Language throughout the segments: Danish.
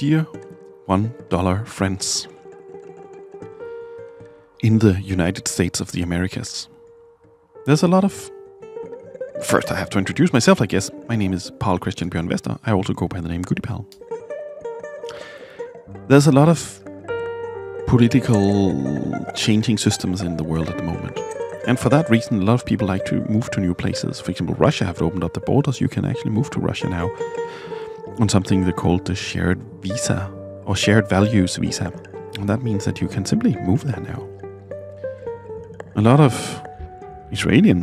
Dear one dollar friends, in the United States of the Americas, there's a lot of. First, I have to introduce myself, I guess. My name is Paul Christian Bjørn Vester. I also go by the name Goody Pal. There's a lot of political changing systems in the world at the moment. And for that reason, a lot of people like to move to new places. For example, Russia have opened up the borders. You can actually move to Russia now on something they call the shared visa or shared values visa. And that means that you can simply move there now. A lot of Israeli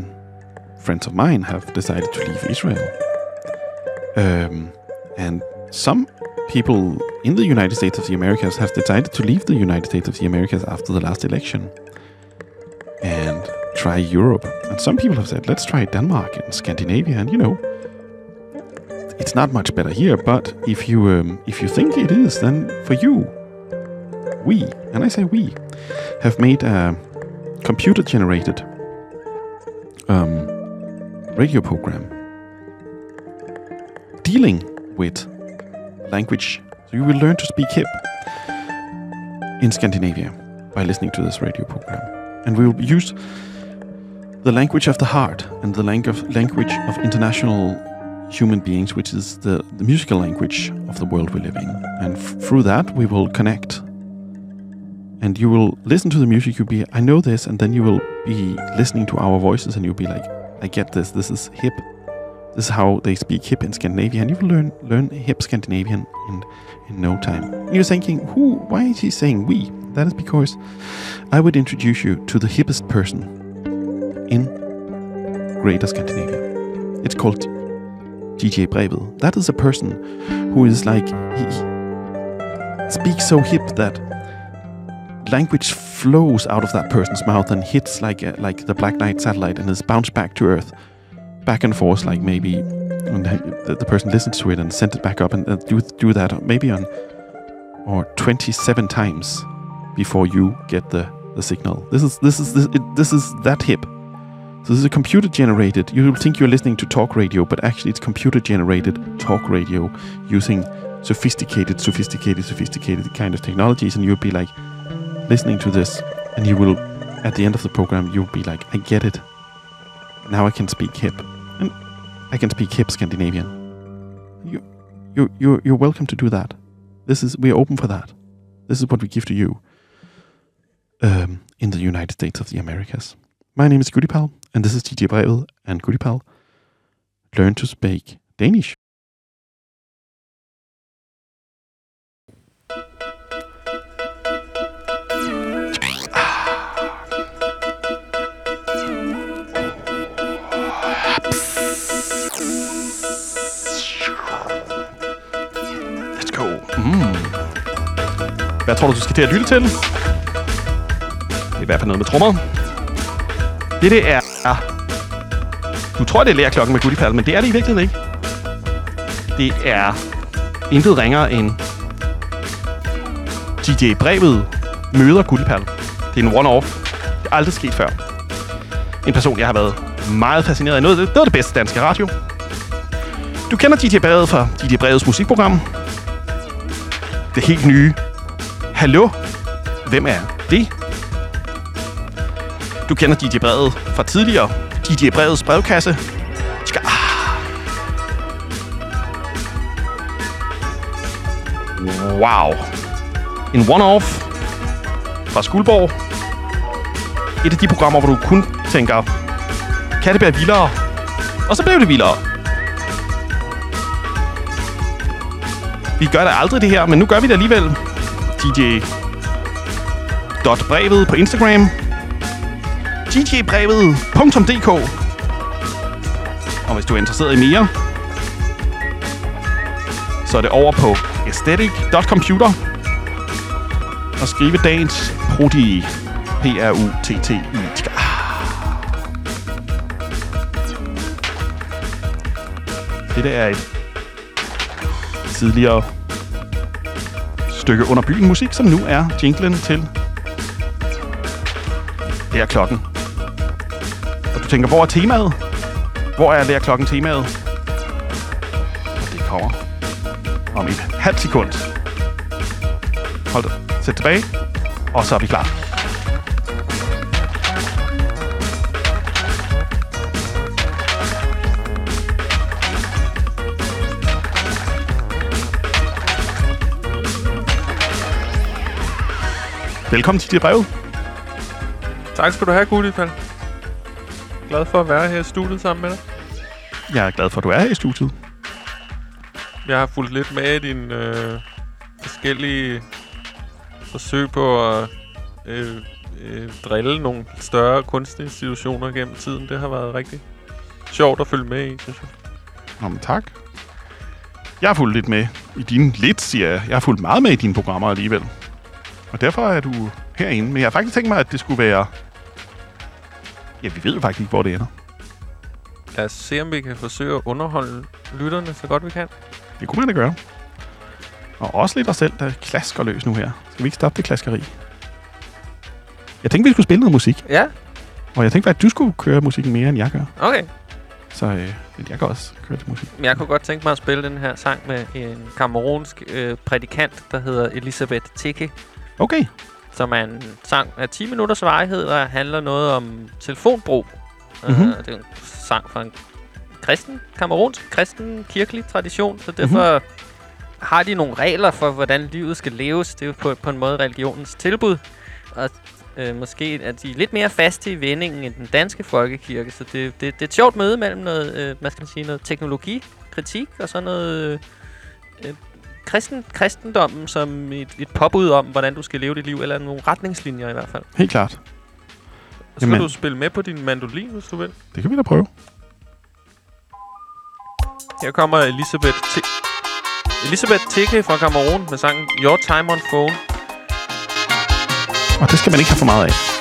friends of mine have decided to leave Israel. Um, and some people in the United States of the Americas have decided to leave the United States of the Americas after the last election and try Europe. And some people have said, let's try Denmark and Scandinavia. And you know, it's not much better here. But if you um, if you think it is, then for you, we and I say we have made a computer generated um, radio program dealing with language. So you will learn to speak hip in Scandinavia by listening to this radio program. And we will use the language of the heart and the language of international human beings, which is the, the musical language of the world we live in. And through that, we will connect. And you will listen to the music, you'll be, I know this, and then you will be listening to our voices, and you'll be like, I get this, this is hip. This is how they speak hip in Scandinavia, and you will learn learn hip Scandinavian in in no time. You're thinking, who? Why is he saying we? That is because I would introduce you to the hippest person in Greater Scandinavia. It's called DJ Brevet. That is a person who is like he speaks so hip that language flows out of that person's mouth and hits like a, like the Black Knight satellite and is bounced back to Earth, back and forth. Like maybe the, the person listens to it and sends it back up and uh, do do that maybe on or 27 times before you get the the signal. This is this is this, it, this is that hip. So this is a computer generated. You will think you're listening to talk radio, but actually it's computer generated talk radio using sophisticated, sophisticated, sophisticated kind of technologies. And you'll be like listening to this, and you will, at the end of the program, you'll be like, I get it. Now I can speak hip, and I can speak hip Scandinavian. You, you, you're, you're welcome to do that. This is we're open for that. This is what we give to you um, in the United States of the Americas. My name is Goody Pal, and this is DJ Brevet and Goody Pal. Learn to speak Danish. Let's go. Mm. Hvad tror du, du skal til at lytte til? Det er i hvert fald noget med trommer. Det, det er... Du tror, det er lærklokken med Goodie men det er det i virkeligheden ikke. Det er intet ringere end DJ Brevet møder Goodie Det er en one-off. Det er aldrig sket før. En person, jeg har været meget fascineret af. Noget, det var det bedste danske radio. Du kender DJ Brevet fra DJ Brevets musikprogram. Det helt nye. Hallo? Hvem er det? Du kender DJ Brevet fra tidligere. DJ Brevets brevkasse. Tjaka. Wow. En one-off fra Skuldborg. Et af de programmer, hvor du kun tænker, kan det være vildere? Og så blev det vildere. Vi gør da aldrig det her, men nu gør vi det alligevel. DJ brevet på Instagram djbrevet.dk Og hvis du er interesseret i mere, så er det over på aesthetic.computer og skrive dagens prodi. P-R-U-T-T-I. Ah. Det der er et tidligere stykke under byen musik, som nu er jinglen til Lær klokken. Du tænker, hvor er temaet? Hvor er Lær klokken temaet? Og det kommer om et halvt sekund. Hold da. Sæt tilbage. Og så er vi klar. Velkommen til dit brev. Tak skal du have, Gulipal. Glad for at være her i studiet sammen med dig. Jeg er glad for, at du er her i studiet. Jeg har fulgt lidt med i dine øh, forskellige forsøg på at øh, øh, drille nogle større kunstinstitutioner gennem tiden. Det har været rigtig sjovt at følge med i, synes jeg. Nå, men tak. Jeg har fulgt lidt med i dine... Lidt, siger jeg. Jeg har fulgt meget med i dine programmer alligevel. Og derfor er du herinde. Men jeg har faktisk tænkt mig, at det skulle være... Ja, vi ved jo faktisk ikke, hvor det ender. Lad os se, om vi kan forsøge at underholde lytterne så godt vi kan. Det kunne man da gøre. Og også lidt os selv, der klasker løs nu her. Skal vi ikke stoppe det klaskeri? Jeg tænkte, vi skulle spille noget musik. Ja, Og jeg tænkte, at du skulle køre musikken mere, end jeg gør. okay. Så øh, men jeg kan også køre til musik. Jeg kunne godt tænke mig at spille den her sang med en kamerunsk øh, prædikant, der hedder Elisabeth Teke. Okay. Som er en sang af 10 minutters varighed, og handler noget om telefonbrug. Mhm. Mm-hmm. Uh, det er en sang fra en kristen, kamerunsk kristen kirkelig tradition, så derfor mm-hmm. har de nogle regler for, hvordan livet skal leves. Det er jo på, på en måde religionens tilbud. Og øh, måske er de lidt mere faste i vendingen end den danske folkekirke, så det, det, det er et sjovt møde mellem noget, øh, hvad skal man sige, noget teknologikritik og så noget øh, kristen, kristendommen som et, et påbud om, hvordan du skal leve dit liv, eller nogle retningslinjer i hvert fald. Helt klart. Så Jamen. du spille med på din mandolin, hvis du vil. Det kan vi da prøve. Her kommer Elisabeth T Elisabeth Teke fra Cameroon med sangen Your Time on Phone. Og det skal man ikke have for meget af.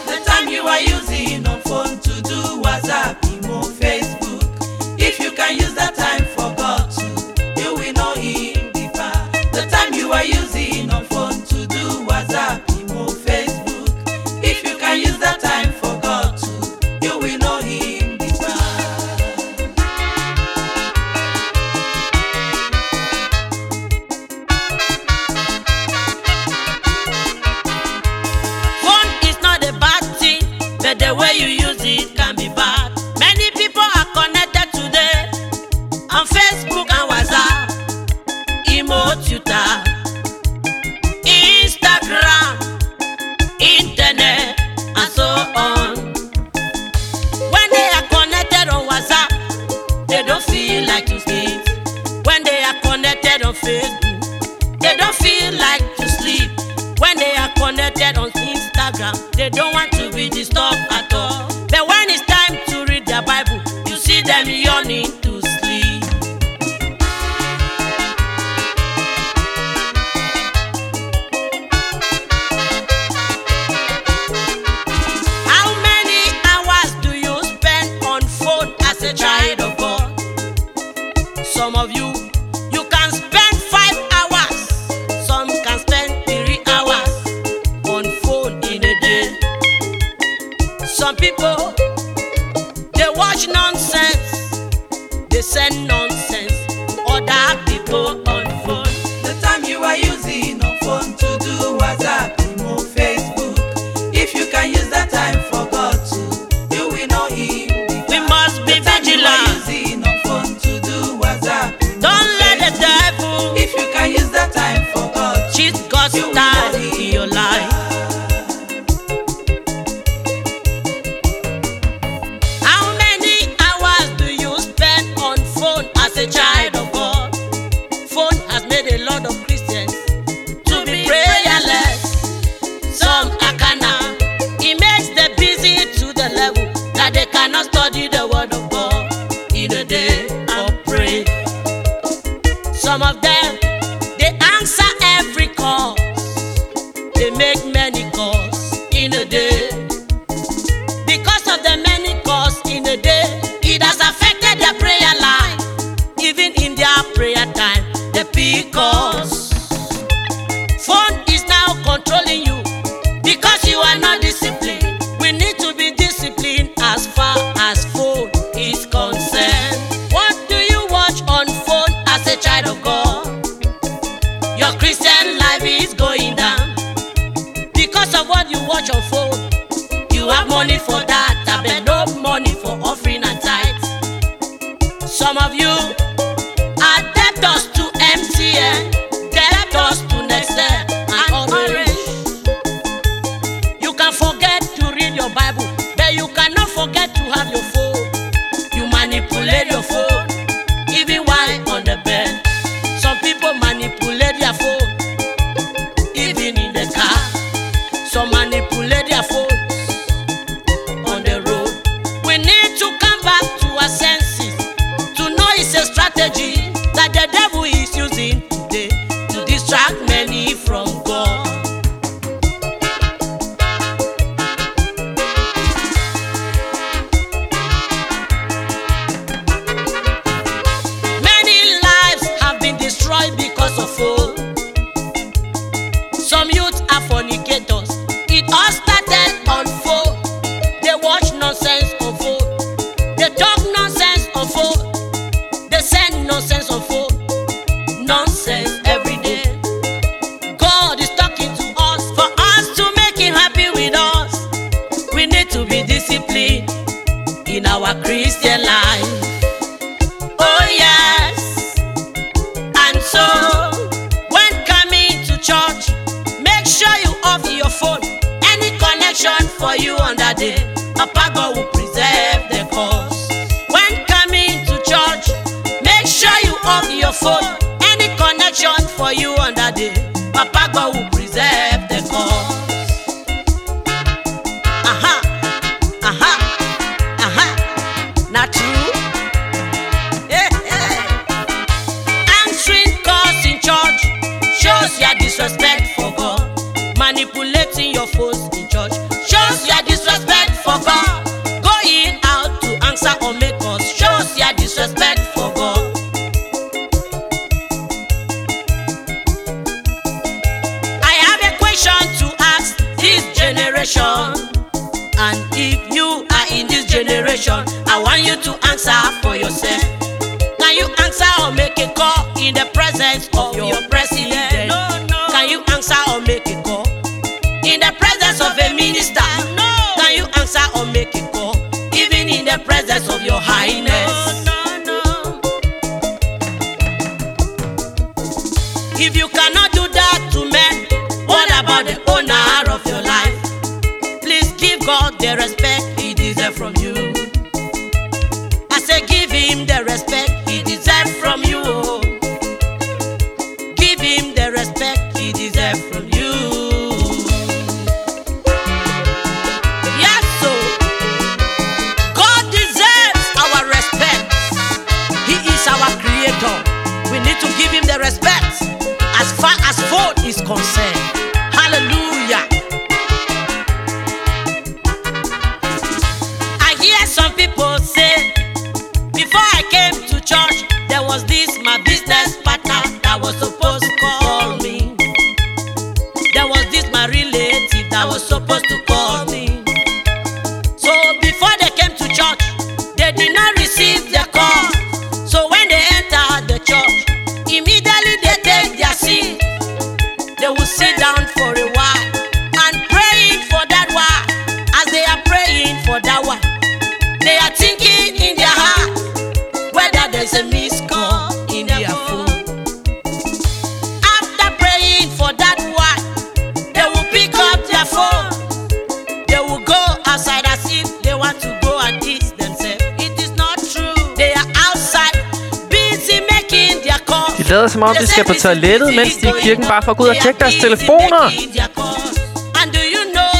skal på toilettet, mens de i kirken bare får gå ud og tjekke deres telefoner.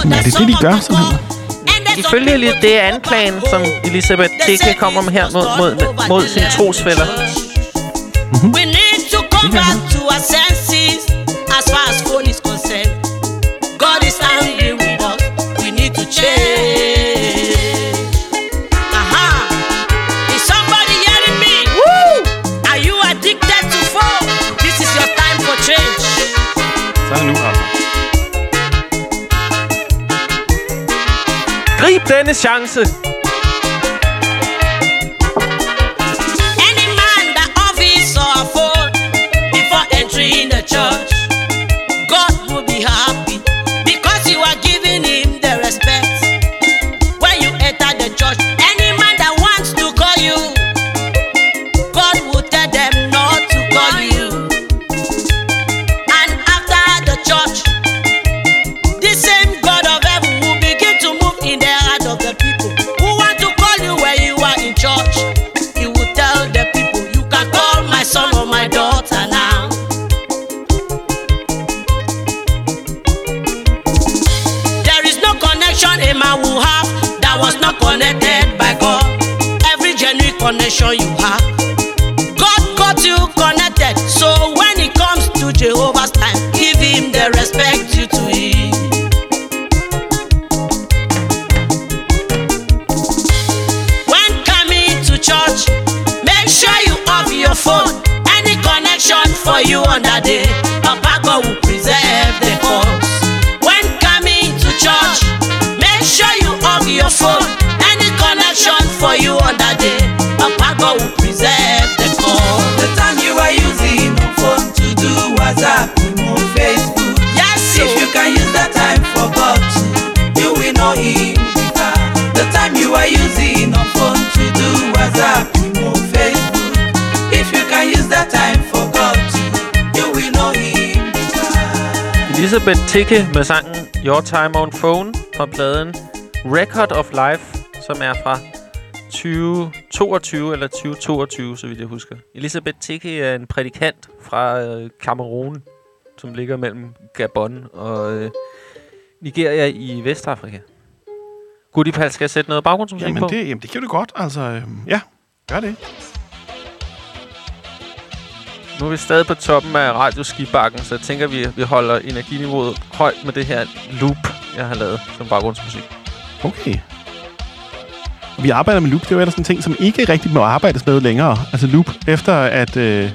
Men er det det, de gør, simpelthen? Ifølge lige det anklagen, som Elisabeth Dicke kommer med her mod, mod, mod sin trosfælder. Mm-hmm. 三次 deeper. Elisabeth Tikke med sangen Your Time on Phone fra pladen Record of Life, som er fra 2022 eller 2022, så vidt jeg husker. Elisabeth Tikke er en prædikant fra øh, Cameroon, som ligger mellem Gabon og øh, Nigeria i Vestafrika. Gudipal, skal jeg sætte noget baggrundsmusik Jamen på? det, jamen, det kan du godt. Altså, øhm, ja, gør det. Nu er vi stadig på toppen af radioskibakken, så jeg tænker, vi, vi holder energiniveauet højt med det her loop, jeg har lavet som baggrundsmusik. Okay. Vi arbejder med loop. Det er jo ellers en ting, som ikke rigtig må arbejdes med længere. Altså loop, efter at... Øh,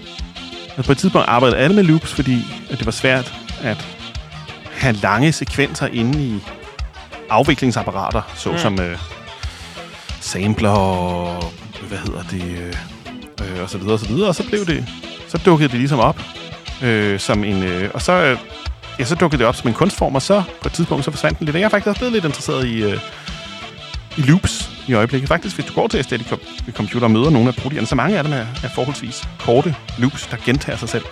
altså på et tidspunkt arbejdede alle med loops, fordi at det var svært at have lange sekvenser inde i afviklingsapparater, såsom mm. øh, sampler og hvad hedder det, øh, øh, og så videre, og så videre. Og så blev det, så dukkede det ligesom op øh, som en, øh, og så, øh, ja, så dukkede det op som en kunstform, og så på et tidspunkt, så forsvandt den lidt. Jeg er faktisk også blevet lidt interesseret i, øh, i loops i øjeblikket. Faktisk, hvis du går til Aesthetic Com- Computer og møder nogle af prodigerne, så mange af dem er, er forholdsvis korte loops, der gentager sig selv.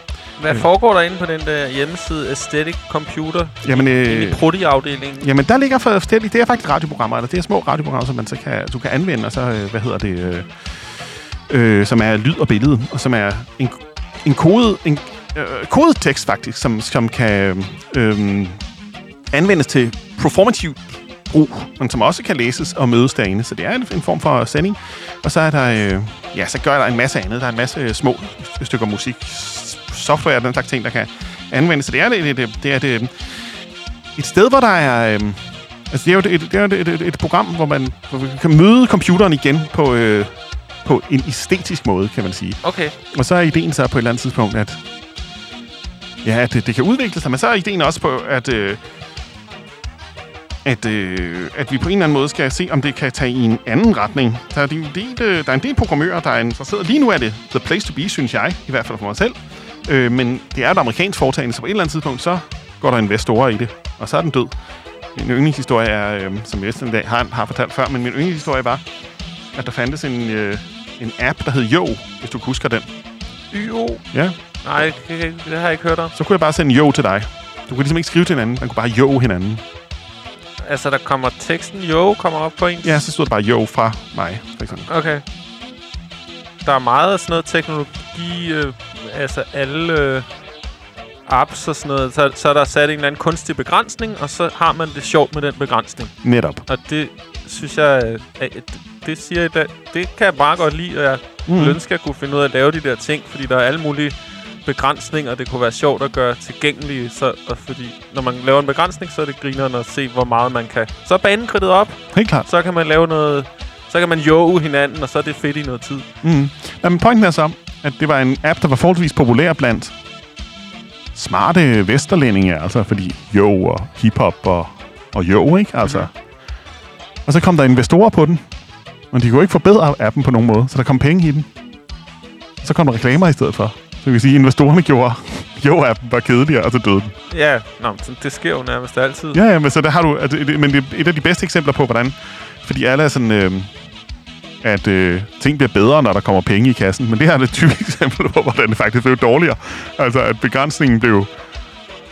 Hvad Øh. foregår der inde på den der hjemmeside Aesthetic Computer? Jamen, Øh. I Prodi-afdelingen? Jamen, der ligger forskellige... Det er faktisk radioprogrammer, eller det er små radioprogrammer, som man så kan, du kan anvende, og så, øh, hvad hedder det, øh, øh, som er lyd og billede, og som er en, en kode, en øh, kodetekst faktisk, som, som kan øh, anvendes til performative brug, men som også kan læses og mødes derinde. Så det er en, en form for sending. Og så er der, øh, ja, så gør der en masse andet. Der er en masse små stykker musik, software og den slags ting, der kan anvendes. Så det er, det, det, det er det, øh, et sted, hvor der er... Øh, altså, det er jo et, et, det er et, et, et program, hvor man hvor man kan møde computeren igen på, øh, på en æstetisk måde, kan man sige. Okay. Og så er ideen så på et eller andet tidspunkt, at, ja, at det, det kan udvikle sig, men så er ideen også på, at, øh, at, øh, at vi på en eller anden måde skal se, om det kan tage i en anden retning. Der er, en del, øh, der er en del programmører, der er interesseret. Lige nu er det the place to be, synes jeg, i hvert fald for mig selv. Øh, men det er et amerikansk foretagende, så på et eller andet tidspunkt, så går der investorer i det, og så er den død. Min yndlingshistorie er, øh, som jeg har, har fortalt før, men min yndlingshistorie var, at der fandtes en, øh, en app, der hed Yo, hvis du husker den. YO? Ja, Nej, det, det har jeg ikke hørt om. så kunne jeg bare sende jo til dig. Du kunne ligesom ikke skrive til hinanden, man kunne bare jo hinanden. Altså, der kommer teksten jo kommer op på en. Ja, så stod der bare jo fra mig, for eksempel. Okay. Der er meget af sådan noget teknologi, øh, altså alle øh, apps og sådan noget, så, så er der sat en eller anden kunstig begrænsning, og så har man det sjovt med den begrænsning. Netop. Og det synes jeg, øh, at det, siger jeg, det kan jeg bare godt lide, og jeg Mm. mm. ønsker at kunne finde ud af at lave de der ting, fordi der er alle mulige begrænsninger, det kunne være sjovt at gøre tilgængelige, så, og fordi når man laver en begrænsning, så er det grineren at se, hvor meget man kan. Så er banen kridtet op, Helt klart. så kan man lave noget, så kan man jo hinanden, og så er det fedt i noget tid. Mm. Ja, men pointen er så, at det var en app, der var forholdsvis populær blandt smarte vesterlændinge, altså fordi jo og hiphop og, og jo, ikke? Altså. Og så kom der investorer på den, men de kunne ikke forbedre appen på nogen måde, så der kom penge i den. Så kom der reklamer i stedet for. Så vi kan sige, at investorerne gjorde jo-appen var kedeligere, og så døde den. Ja, nå, det sker jo nærmest altid. Ja, ja, men så der har du... Det, men det er et af de bedste eksempler på, hvordan... Fordi alle er sådan... Øh, at øh, ting bliver bedre, når der kommer penge i kassen. Men det her er et typisk eksempel på, hvordan det faktisk blev dårligere. Altså, at begrænsningen blev...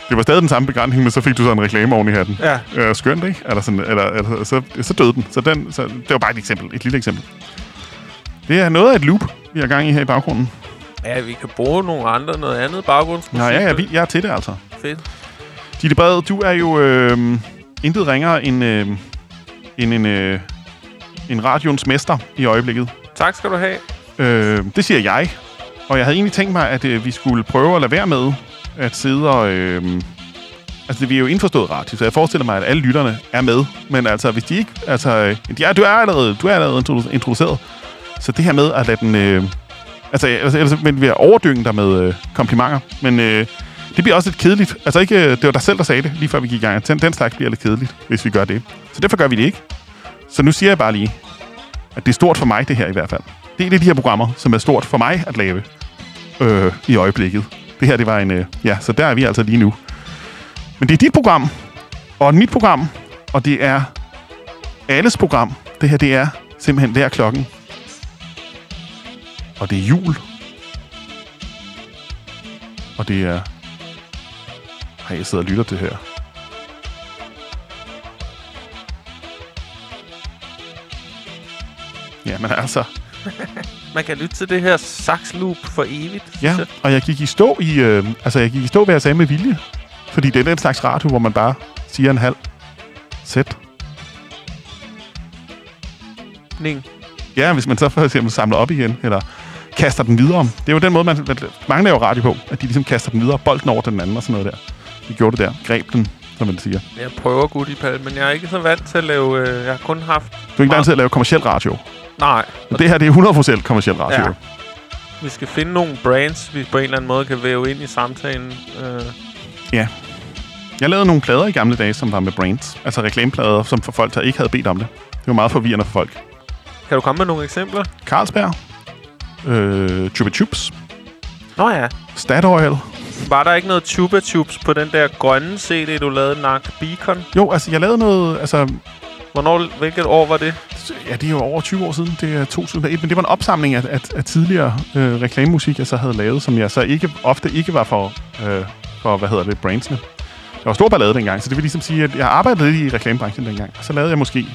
Det var stadig den samme begrænsning, men så fik du så en reklame oven i hatten. Ja, Øh, skønt, ikke? Eller sådan, eller, eller, så, så døde den. Så, den, så det var bare et eksempel. Et lille eksempel. Det er noget af et loop, vi har gang i her i baggrunden. ja vi kan bruge nogle andre, noget andet baggrundsmusik. Nå, ja, ja, vi, jeg er til det, altså. Fedt. Ditte Brede, du er jo øh, intet ringere end, øh, end en, øh, en radioens mester i øjeblikket. Tak skal du have. Øh, det siger jeg. Og jeg havde egentlig tænkt mig, at øh, vi skulle prøve at lade være med at sidde og... Øh, altså, vi er jo indforstået radio, så jeg forestiller mig, at alle lytterne er med. Men altså, hvis de ikke... Altså, øh, de er, du er allerede, du er allerede introduceret. Så det her med at lade den... Øh, altså, ellers, altså, ellers vil vi overdynge dig med øh, komplimenter. Men øh, det bliver også lidt kedeligt. Altså, ikke, øh, det var dig selv, der sagde det, lige før vi gik i gang. Den, den slags bliver lidt kedeligt, hvis vi gør det. Så derfor gør vi det ikke. Så nu siger jeg bare lige, at det er stort for mig, det her i hvert fald. Det er det, de her programmer, som er stort for mig at lave øh, i øjeblikket. Det her, det var en... Øh, ja, så der er vi altså lige nu. Men det er dit program, og mit program, og det er alles program. Det her, det er simpelthen hver klokken. Og det er jul. Og det er... Ej, jeg sidder og lytter til det her. Ja, men altså... Man kan lytte til det her saxloop for evigt. Ja, og jeg gik i stå i... Øh, altså, jeg gik i stå, hvad jeg sagde med vilje. Fordi det er den slags radio, hvor man bare siger en halv sæt. Ning. Ja, hvis man så for eksempel samler op igen, eller kaster den videre. Det er jo den måde, man, mange laver radio på, at de ligesom kaster den videre, bolden over den anden og sådan noget der. De gjorde det der. Greb den, som man siger. Jeg prøver gut i pal, men jeg er ikke så vant til at lave... Øh, jeg har kun haft... Du er ikke vant til at lave kommersiel radio. Nej. Og det her, det er 100% kommersiel radio. Ja. Vi skal finde nogle brands, vi på en eller anden måde kan væve ind i samtalen. Øh, Jeg lavede nogle plader i gamle dage, som var med brands. Altså reklameplader, som for folk, der ikke havde bedt om det. Det var meget forvirrende for folk. kan du komme med nogle eksempler? Carlsberg. Øh, Chupa Chups. Nå ja. Statoil. Var der ikke noget Chupa Chups på den der grønne CD, du lavede, Nark Beacon? Jo, altså jeg lavede noget... Altså, Hvornår, hvilket år var det? ja, det er jo over 20 år siden. Det er 2001. Men det var en opsamling af, af, af tidligere øh, reklamemusik, jeg så havde lavet, som jeg så ikke ofte ikke var for, øh, for hvad hedder det, brandsene. Jeg var stor ballade dengang, så det vil ligesom sige, at jeg arbejdede lidt i reklamebranchen dengang. Og så lavede jeg måske...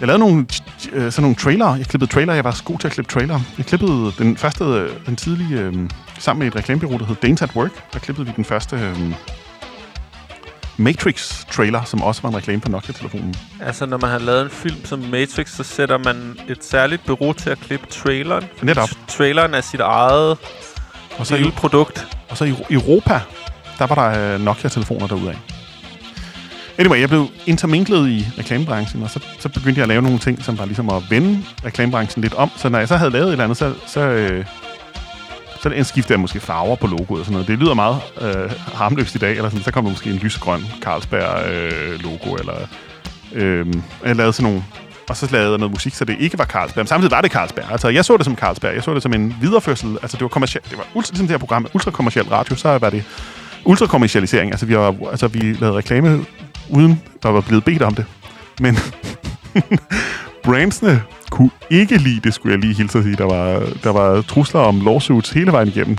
Jeg lavede nogle, øh, sådan nogle trailer. Jeg klippede trailer. Jeg var så god til at klippe trailer. Jeg klippede den første, den tidlige, øh, sammen med et reklamebureau, der hed Danes at Work. Der klippede vi den første øh, Matrix-trailer, som også var en reklame for Nokia-telefonen. Altså, når man har lavet en film som Matrix, så sætter man et særligt bureau til at klippe traileren. Netop. Traileren er sit eget Og så, lille produkt. og så i Europa, der var der øh, Nokia-telefoner derudaf. Anyway, jeg blev interminglet i reklamebranchen, og så, så begyndte jeg at lave nogle ting, som var ligesom at vende reklamebranchen lidt om. Så når jeg så havde lavet et eller andet, så, så, øh, så skiftede jeg måske farver på logoet og sådan noget. Det lyder meget øh, harmløst i dag, eller sådan, så kommer der måske en lysgrøn Carlsberg-logo, øh, eller øh, jeg lavede sådan nogle og så lavede jeg noget musik, så det ikke var Carlsberg. Men samtidig var det Carlsberg. Altså, jeg så det som Carlsberg. Jeg så det som en videreførsel. Altså, det var kommercielt. Det var ultra, ligesom det her program, ultrakommerciel radio, så var det ultrakommercialisering. Altså, vi, var, altså, vi lavede reklame uden der var blevet bedt om det. Men brandsene kunne ikke lide det, skulle jeg lige hilse at sige. Der var, der var trusler om lawsuits hele vejen igennem.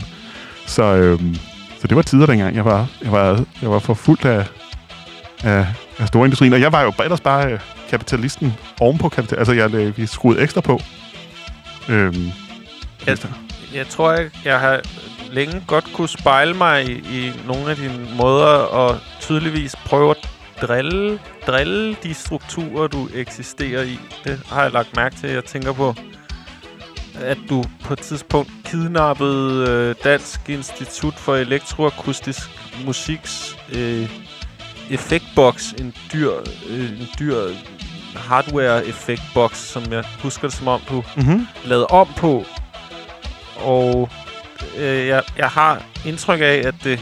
Så, øhm, så det var tider dengang. Jeg var, jeg var, jeg var for fuldt af, af, af storindustrien. Og jeg var jo ellers bare øh, kapitalisten ovenpå kapital. Altså, jeg, øh, vi skruede ekstra på. Øhm, Jeg, jeg tror, jeg, jeg har længe godt kunne spejle mig i, i nogle af dine måder og tydeligvis prøve at drille, drille de strukturer, du eksisterer i. Det har jeg lagt mærke til. Jeg tænker på, at du på et tidspunkt kidnappede øh, Dansk Institut for Elektroakustisk Musiks øh, effektbox, en dyr, øh, en dyr hardware-effektbox, som jeg husker det som om, du mm-hmm. lavet om på. Og øh, jeg, jeg har indtryk af, at det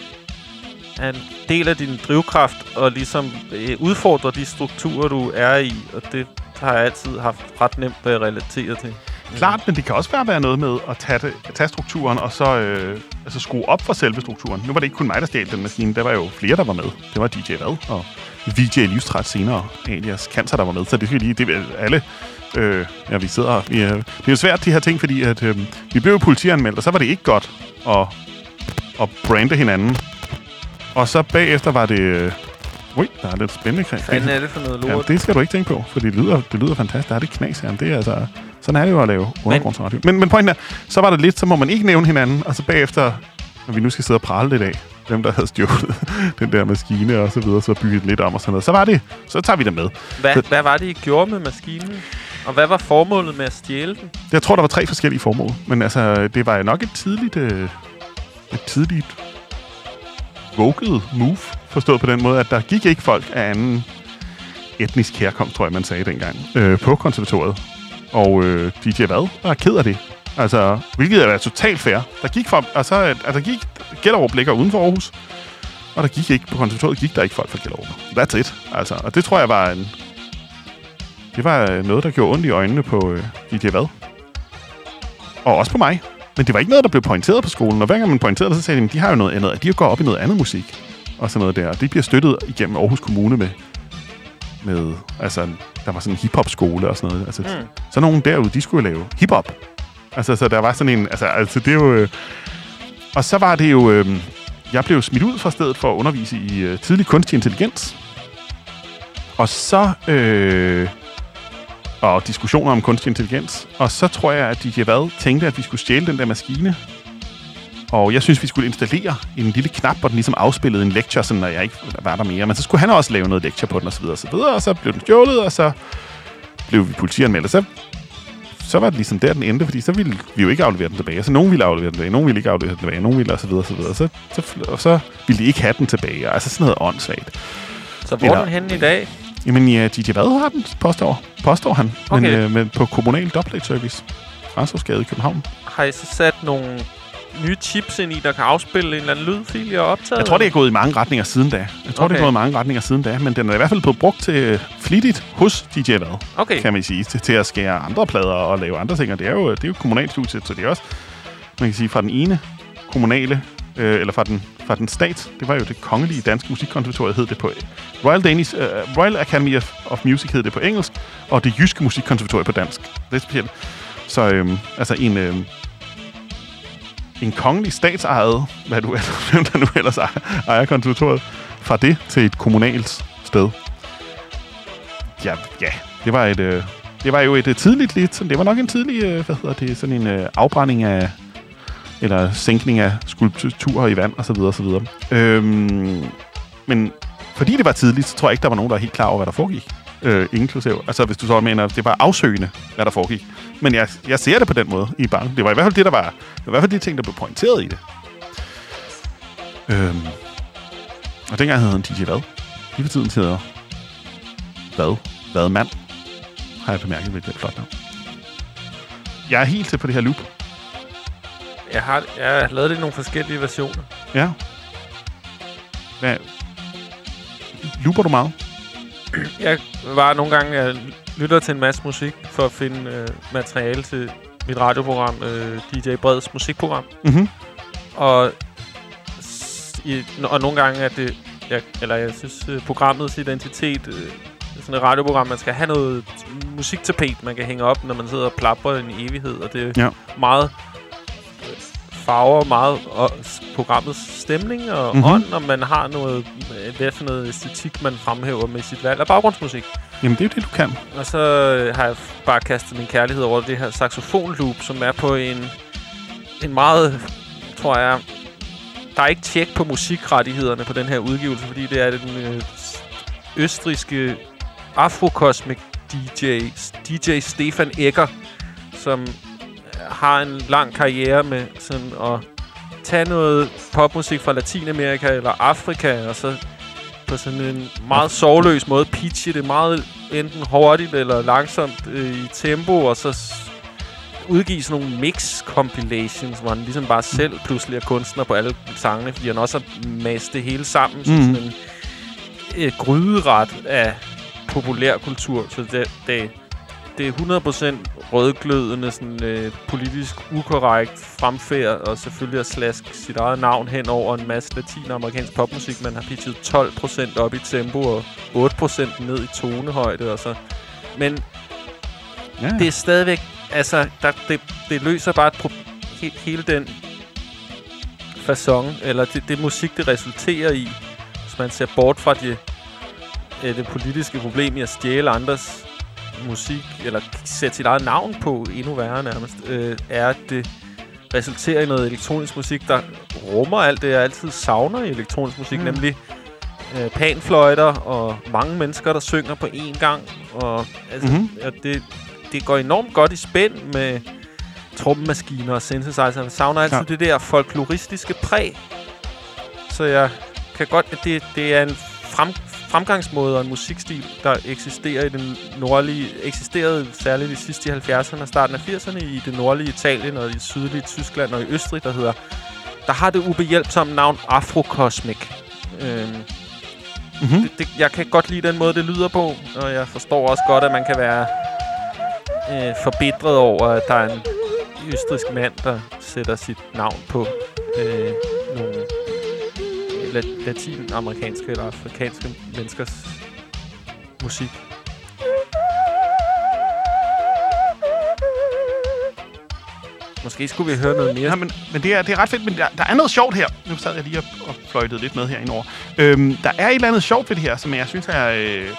er en del af din drivkraft og ligesom øh, udfordrer de strukturer, du er i. Og det har jeg altid haft ret nemt ved at relatere til. Klart, men det kan også bare være noget med at tage, det, tage strukturen og så øh, altså skrue op for selve strukturen. Nu var det ikke kun mig, der stjal den maskine. Der var jo flere, der var med. Det var DJ Vad og VJ Livstræt senere, alias Cancer, der var med. Så det skal lige, det er alle... Øh, ja, vi sidder vi, øh, Det er jo svært, de her ting, fordi at, øh, vi blev jo politianmeldt, og så var det ikke godt at, at brande hinanden. Og så bagefter var det... Øh, ui, der er lidt spændende kring. Hvad er det for noget lort? det skal du ikke tænke på, for det lyder, det lyder fantastisk. Der er det knas her. Det er altså, sådan er det jo at lave undergrundsradio. Men, men pointen er, så var det lidt, så må man ikke nævne hinanden, og så bagefter, når vi nu skal sidde og prale lidt af, dem der havde stjålet den der maskine og så videre, så bygget lidt om og sådan noget, så var det, så tager vi det med. Hvad, så- hvad var det, I gjorde med maskinen? Og hvad var formålet med at stjæle den? Jeg tror, der var tre forskellige formål, men altså, det var nok et tidligt, øh, et tidligt vocal move, forstået på den måde, at der gik ikke folk af anden etnisk herkomst, tror jeg, man sagde dengang, øh, på konservatoriet. Og øh, DJ Vad var ked af det. Altså, hvilket er totalt fair. Der gik folk, altså, altså der gik Gellerup ligger uden for Aarhus, og der gik ikke, på konservatoriet gik der ikke folk fra Gellerup. That's it. Altså, og det tror jeg var en, det var noget, der gjorde ondt i øjnene på øh, DJ Vad. Og også på mig. Men det var ikke noget, der blev pointeret på skolen. Og hver gang man pointerede så sagde de, at de har jo noget andet. De går op i noget andet musik. Og sådan noget der. Og det bliver støttet igennem Aarhus Kommune med, med altså, der var sådan en hiphop-skole og sådan noget. Altså, mm. Så nogen derude, de skulle lave hiphop. Altså, så der var sådan en... Altså, altså det er jo... Øh, og så var det jo... Øh, jeg blev smidt ud fra stedet for at undervise i øh, tidlig kunstig intelligens. Og så... Øh, og diskussioner om kunstig intelligens. Og så tror jeg, at DJ Vad tænkte, at vi skulle stjæle den der maskine. Og jeg synes, vi skulle installere en lille knap, hvor den ligesom afspillede en lecture, sådan, når jeg ikke var der mere. Men så skulle han også lave noget lecture på den, og så videre, og så videre. Og så blev den stjålet, og så blev vi politianmeldt. Så, så var det ligesom der, den endte, fordi så ville vi jo ikke aflevere den tilbage. Så nogen ville aflevere den tilbage, nogen ville ikke aflevere den tilbage, nogen ville og så videre, og så videre. Så, så, og så ville de ikke have den tilbage. Altså sådan noget åndssvagt. Så hvor er den henne i dag? Jamen, ja, DJ Vad har den, påstår, påstår han. Men, Okay. øh, men på kommunal dobbelt service. Fransåsgade i København. Har I så sat nogle nye chips ind i, der kan afspille en eller anden lydfil, jeg har optaget? Jeg tror, det er gået i mange retninger siden da. Jeg tror, okay. det er gået i mange retninger siden da. Men den er i hvert fald blevet brugt til øh, flittigt hos DJ Vad, Okay. kan man sige. Til, til at skære andre plader og lave andre ting. Og det er jo, det er jo kommunalt studie, så det er også, man kan sige, fra den ene kommunale, øh, eller fra den, fra den stat, det var jo det kongelige danske musikkonservatorium, hed det på Royal, Danish, øh, Royal Academy of, of Music hed det på engelsk, og det jyske musikkonservatorium på dansk. Det er specielt. Så øh, altså en, øh, en kongelig statsejet, hvad du, hvem der nu ellers ejer, ejer konservatoriet, fra det til et kommunalt sted. Ja, ja det var et... Øh, det var jo et øh, tidligt lidt, det var nok en tidlig, øh, hvad hedder det, sådan en øh, afbrænding af, eller sænkning af skulpturer i vand, og så videre, og så videre. Øhm, men fordi det var tidligt, så tror jeg ikke, der var nogen, der var helt klar over, hvad der foregik. Øh, inklusiv. Altså, hvis du så mener, det var afsøgende, hvad der foregik. Men jeg, jeg ser det på den måde i banken. Det var i hvert fald det, der var... Det var i hvert fald de ting, der blev pointeret i det. Øhm, og dengang hed han DJ Vad. Lige for tiden hedder Vad. Vad mand. Har jeg bemærket, hvilket er flot navn. Jeg er helt til på det her loop. Jeg har, jeg har lavet det i nogle forskellige versioner. Ja. Hvad? Looper du meget? Jeg var nogle gange, jeg lytter til en masse musik for at finde øh, materiale til mit radioprogram, øh, DJ Breds musikprogram. Mhm. Og, i, og nogle gange er det, jeg, eller jeg synes, øh, programmets identitet, øh, sådan et radioprogram, man skal have noget musiktapet, man kan hænge op, når man sidder og plapper en evighed, og det er Ja. meget farver meget og, programmets stemning og Mhm. mm-hmm. ånd, og man har noget, øh, hvad for noget æstetik, man fremhæver med sit valg af baggrundsmusik. Jamen, det er jo det, du kan. Og så øh, har jeg bare kastet min kærlighed over det her saxofonloop, som er på en, en meget, tror jeg... Der er ikke tjek på musikrettighederne på den her udgivelse, fordi det er den øh, østriske afrokosmik DJ, DJ Stefan Egger, som har en lang karriere med sådan at tage noget popmusik fra Latinamerika eller Afrika, og så på sådan en meget sorgløs måde pitche det meget enten hurtigt eller langsomt øh, i tempo, og så udgive sådan nogle mix-compilations, hvor han ligesom bare selv pludselig er kunstner på alle sangene, fordi han også har mastet det hele sammen som Mhm. sådan en et gryderet af populærkultur. Så det, det, det er 100% rødglødende, sådan, øh, politisk ukorrekt fremfærd, og selvfølgelig at slaske sit eget navn hen over en masse latinamerikansk popmusik. Man har pitchet 12% op i tempo og 8% ned i tonehøjde. Og så. Men Ja. det er stadigvæk... Altså, der, det, det løser bare et pro- he, hele den fasong, eller det, det musik, det resulterer i, hvis man ser bort fra det, øh, det politiske problem i at stjæle andres musik, eller sætte sit eget navn på, endnu værre nærmest, øh, er, at det resulterer i noget elektronisk musik, der rummer alt det, jeg altid savner i elektronisk musik, Mm. nemlig øh, panfløjter og mange mennesker, der synger på én gang. Og, altså, Mhm. mm-hmm. og det, det går enormt godt i spænd med trommemaskiner og synthesizer. Jeg savner altid Ja. det der folkloristiske præg. Så jeg kan godt... Det, det er en frem, fremgangsmåde og en musikstil, der eksisterer i den nordlige... Eksisterede særligt i sidste i 70'erne og starten af 80'erne i det nordlige Italien og i det sydlige Tyskland og i Østrig, der hedder... Der har det ubehjælpsomme navn Afrocosmic. Øhm, Mhm. det, det, jeg kan godt lide den måde, det lyder på, og jeg forstår også godt, at man kan være øh, forbitret over, at der er en østrisk mand, der sætter sit navn på øh, la- latinamerikanske eller afrikanske menneskers musik. Måske skulle vi høre noget mere. Ja, men, men det, er, det er ret fedt, men der, der er noget sjovt her. Nu sad jeg lige og, og fløjtede lidt med her indover. Øhm, der er et eller andet sjovt ved det her, som jeg synes er... Øh,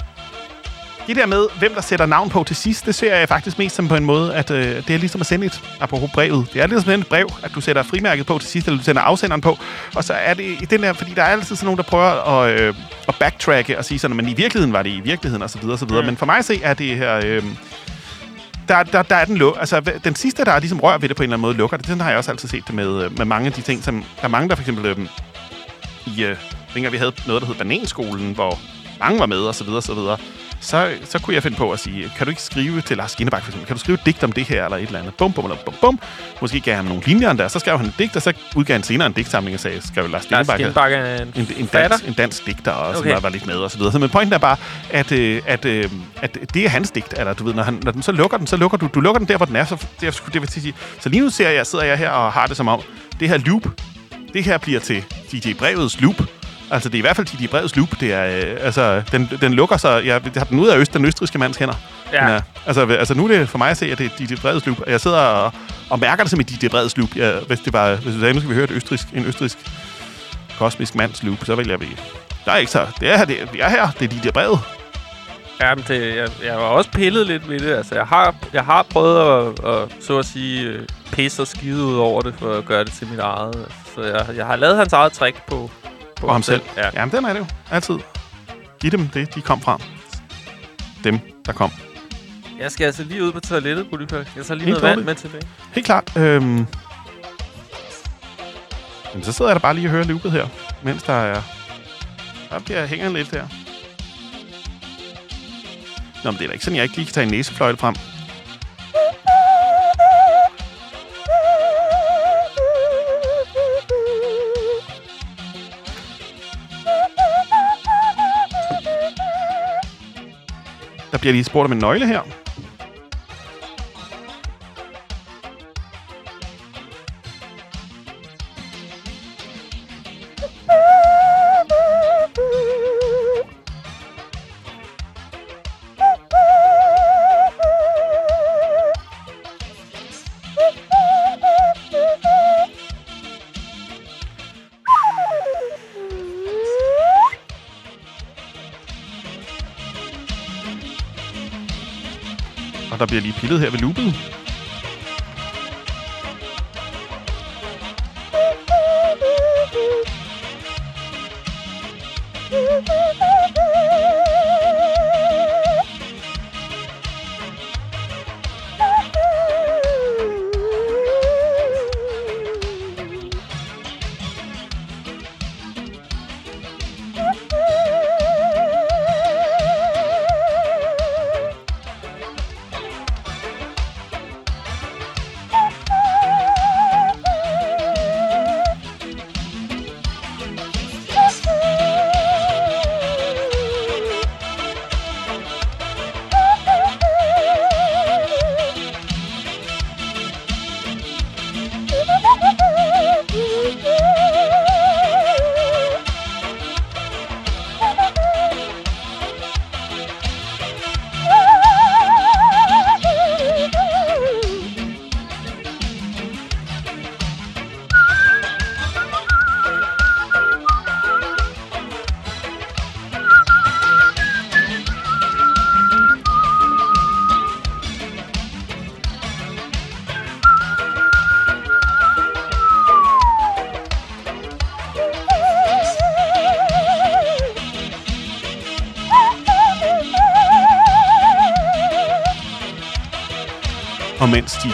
det der med, hvem der sætter navn på til sidst, det ser jeg faktisk mest som på en måde, at øh, det er ligesom at sende et, apropos brevet, det er ligesom et brev, at du sætter frimærket på til sidst, eller du sender afsenderen på, og så er det i den der, fordi der er altid sådan nogen, der prøver at, øh, at backtracke og sige sådan, men i virkeligheden var det i virkeligheden, og så videre, og så videre. Mm. Men for mig at se, er det her... Øh, der, der, der er den luk. Altså, den sidste, der er ligesom rør ved det på en eller anden måde, lukker det. Sådan har jeg også altid set det med, øh, med mange af de ting, som... Der er mange, der for eksempel... Øh, I, øh, dengang vi havde noget, der hed Bananskolen, hvor mange var med, og så videre, og så videre. Så, så kunne jeg finde på at sige, kan du ikke skrive til Lars Skinnebak, for eksempel, kan du skrive et digt om det her, eller et eller andet? Bum, bum, bum, bum, bum. Måske gav han nogle linjer der, så skrev han et digt, og så udgav han senere en digtsamling og sagde, skrev Lars Lars Skinnebak, Skinnbakke er en, en, en, dansk, en dansk digter, og som Okay. var, var lidt med, og så videre. Så, men pointen er bare, at, øh, at, øh, at det er hans digt, eller du ved, når, han, når den så lukker den, så lukker du, du lukker den der, hvor den er, så det, det vil sige, så lige nu ser jeg, sidder jeg her og har det som om, det her loop, det her bliver til DJ Brevets loop, Altså, det er i hvert fald DJ Brevets loop. Det er, øh, altså, den, den lukker sig... Jeg har den ud af øst, den østriske mands hænder. Ja. Den er, altså, altså, nu er det for mig at se, at det er DJ Brevets loop. Jeg sidder og, og mærker det som et DJ Brevets loop. Ja, hvis, det var, hvis du sagde, nu skal vi høre et østrisk, en østrisk kosmisk mands loop, så vil jeg blive... Der er ikke så... Det er, her, det vi er her. Det er Brevet. Ja, men det, jeg, jeg har også pillet lidt ved det. Altså, jeg har, jeg har prøvet at, at så at sige, øh, pisse og skide ud over det, for at gøre det til mit eget. Så jeg, jeg har lavet hans eget trick på, På ham selv. Ja. Jamen, den er det jo. Altid. Giv dem det, de kom fra. Dem, der kom. Jeg skal altså lige ud på toilettet, Budipør. Jeg tager lige Helt noget vand med tilbage. Helt klart. Øhm, jamen, så sidder jeg da bare lige og hører loopet her, mens der er... Der bliver hænger lidt der. Nå, men det er da ikke sådan, jeg ikke lige kan tage en næsefløjte frem. Bliver lige spurgt om en nøgle her. Pillet her ved loopet.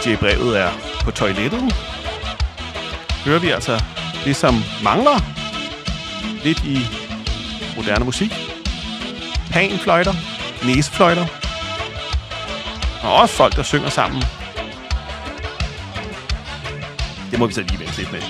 DJ-brevet er på toilettet, hører vi altså det, som mangler lidt i moderne musik. Panfløjter, næsefløjter, og også folk, der synger sammen. Det må vi så lige vente lidt med.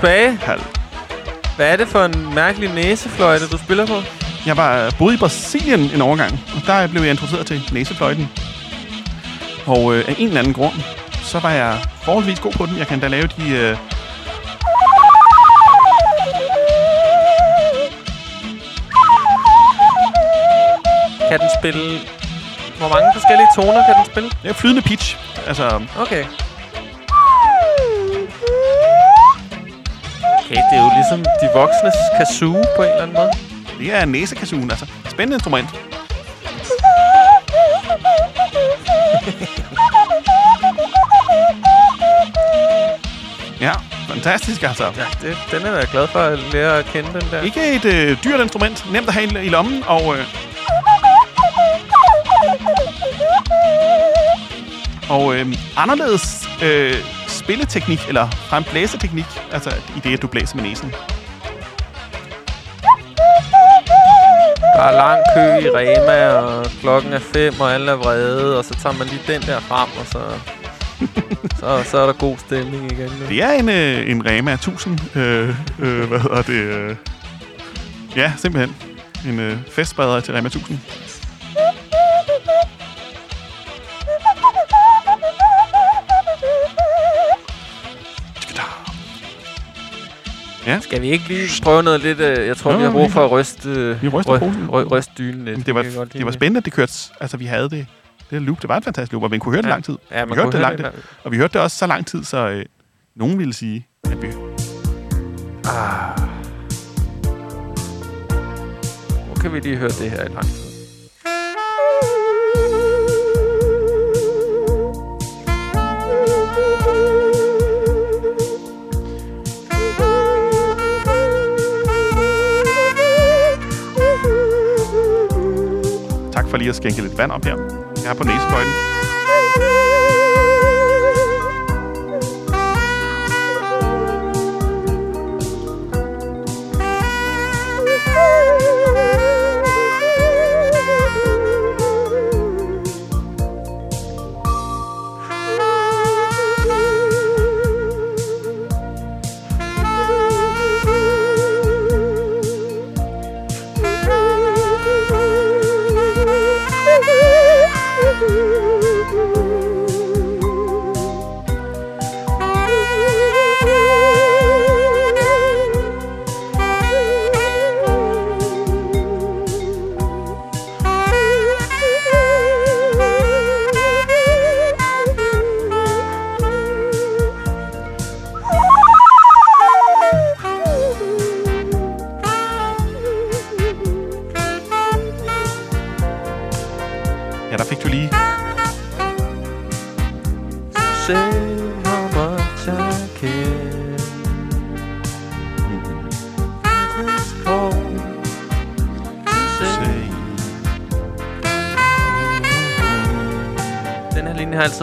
Tilbage. Halv. Hvad er det for en mærkelig næsefløjte, du spiller på? Jeg var boede i Brasilien en overgang, og der blev jeg introduceret til næsefløjten. Og øh, af en eller anden grund, så var jeg forholdsvis god på den. Jeg kan da lave de... Øh, Kan den spille... Hvor mange forskellige toner kan den spille? det er flydende pitch. Altså, Okay. Okay, det er jo ligesom de voksnes kazoo på en eller anden måde. det er næsekassugen, altså. Spændende instrument. Ja, fantastisk altså. Ja, det, den er jeg glad for at lære at kende, den der. Ikke et øh, dyrt instrument, nemt at have i, i lommen, og... Øh, og øh, anderledes øh, spilleteknik, eller frem blæseteknik, altså i det, at du blæser med næsen. Der er lang kø i Rema, og klokken er fem, og alle er vrede, og så tager man lige den der frem, og så, så, så er der god stemning igen. Nu. Det er en, øh, en Rema 1000, øh, øh, hvad hedder det? Øh, ja, simpelthen. En øh, festspreder til Rema 1000. Ja, Skal vi ikke lige prøve noget lidt? øh, Jeg tror, Jo, vi har vi brug for at ryste, øh, vi ryster ry- posen. ry- ryste dynen lidt. det var, det var spændende, at det kørte... Altså, vi havde det, det loop. Det var et fantastisk loop, og man kunne høre det Ja. lang tid. Ja, vi man hørte kunne det langt, det. og vi hørte det også så lang tid, så øh, nogen ville sige, at vi... Ah. Nu kan vi lige høre det her i lang tid. For lige at skænke lidt vand op her. Jeg er på næsebøjden.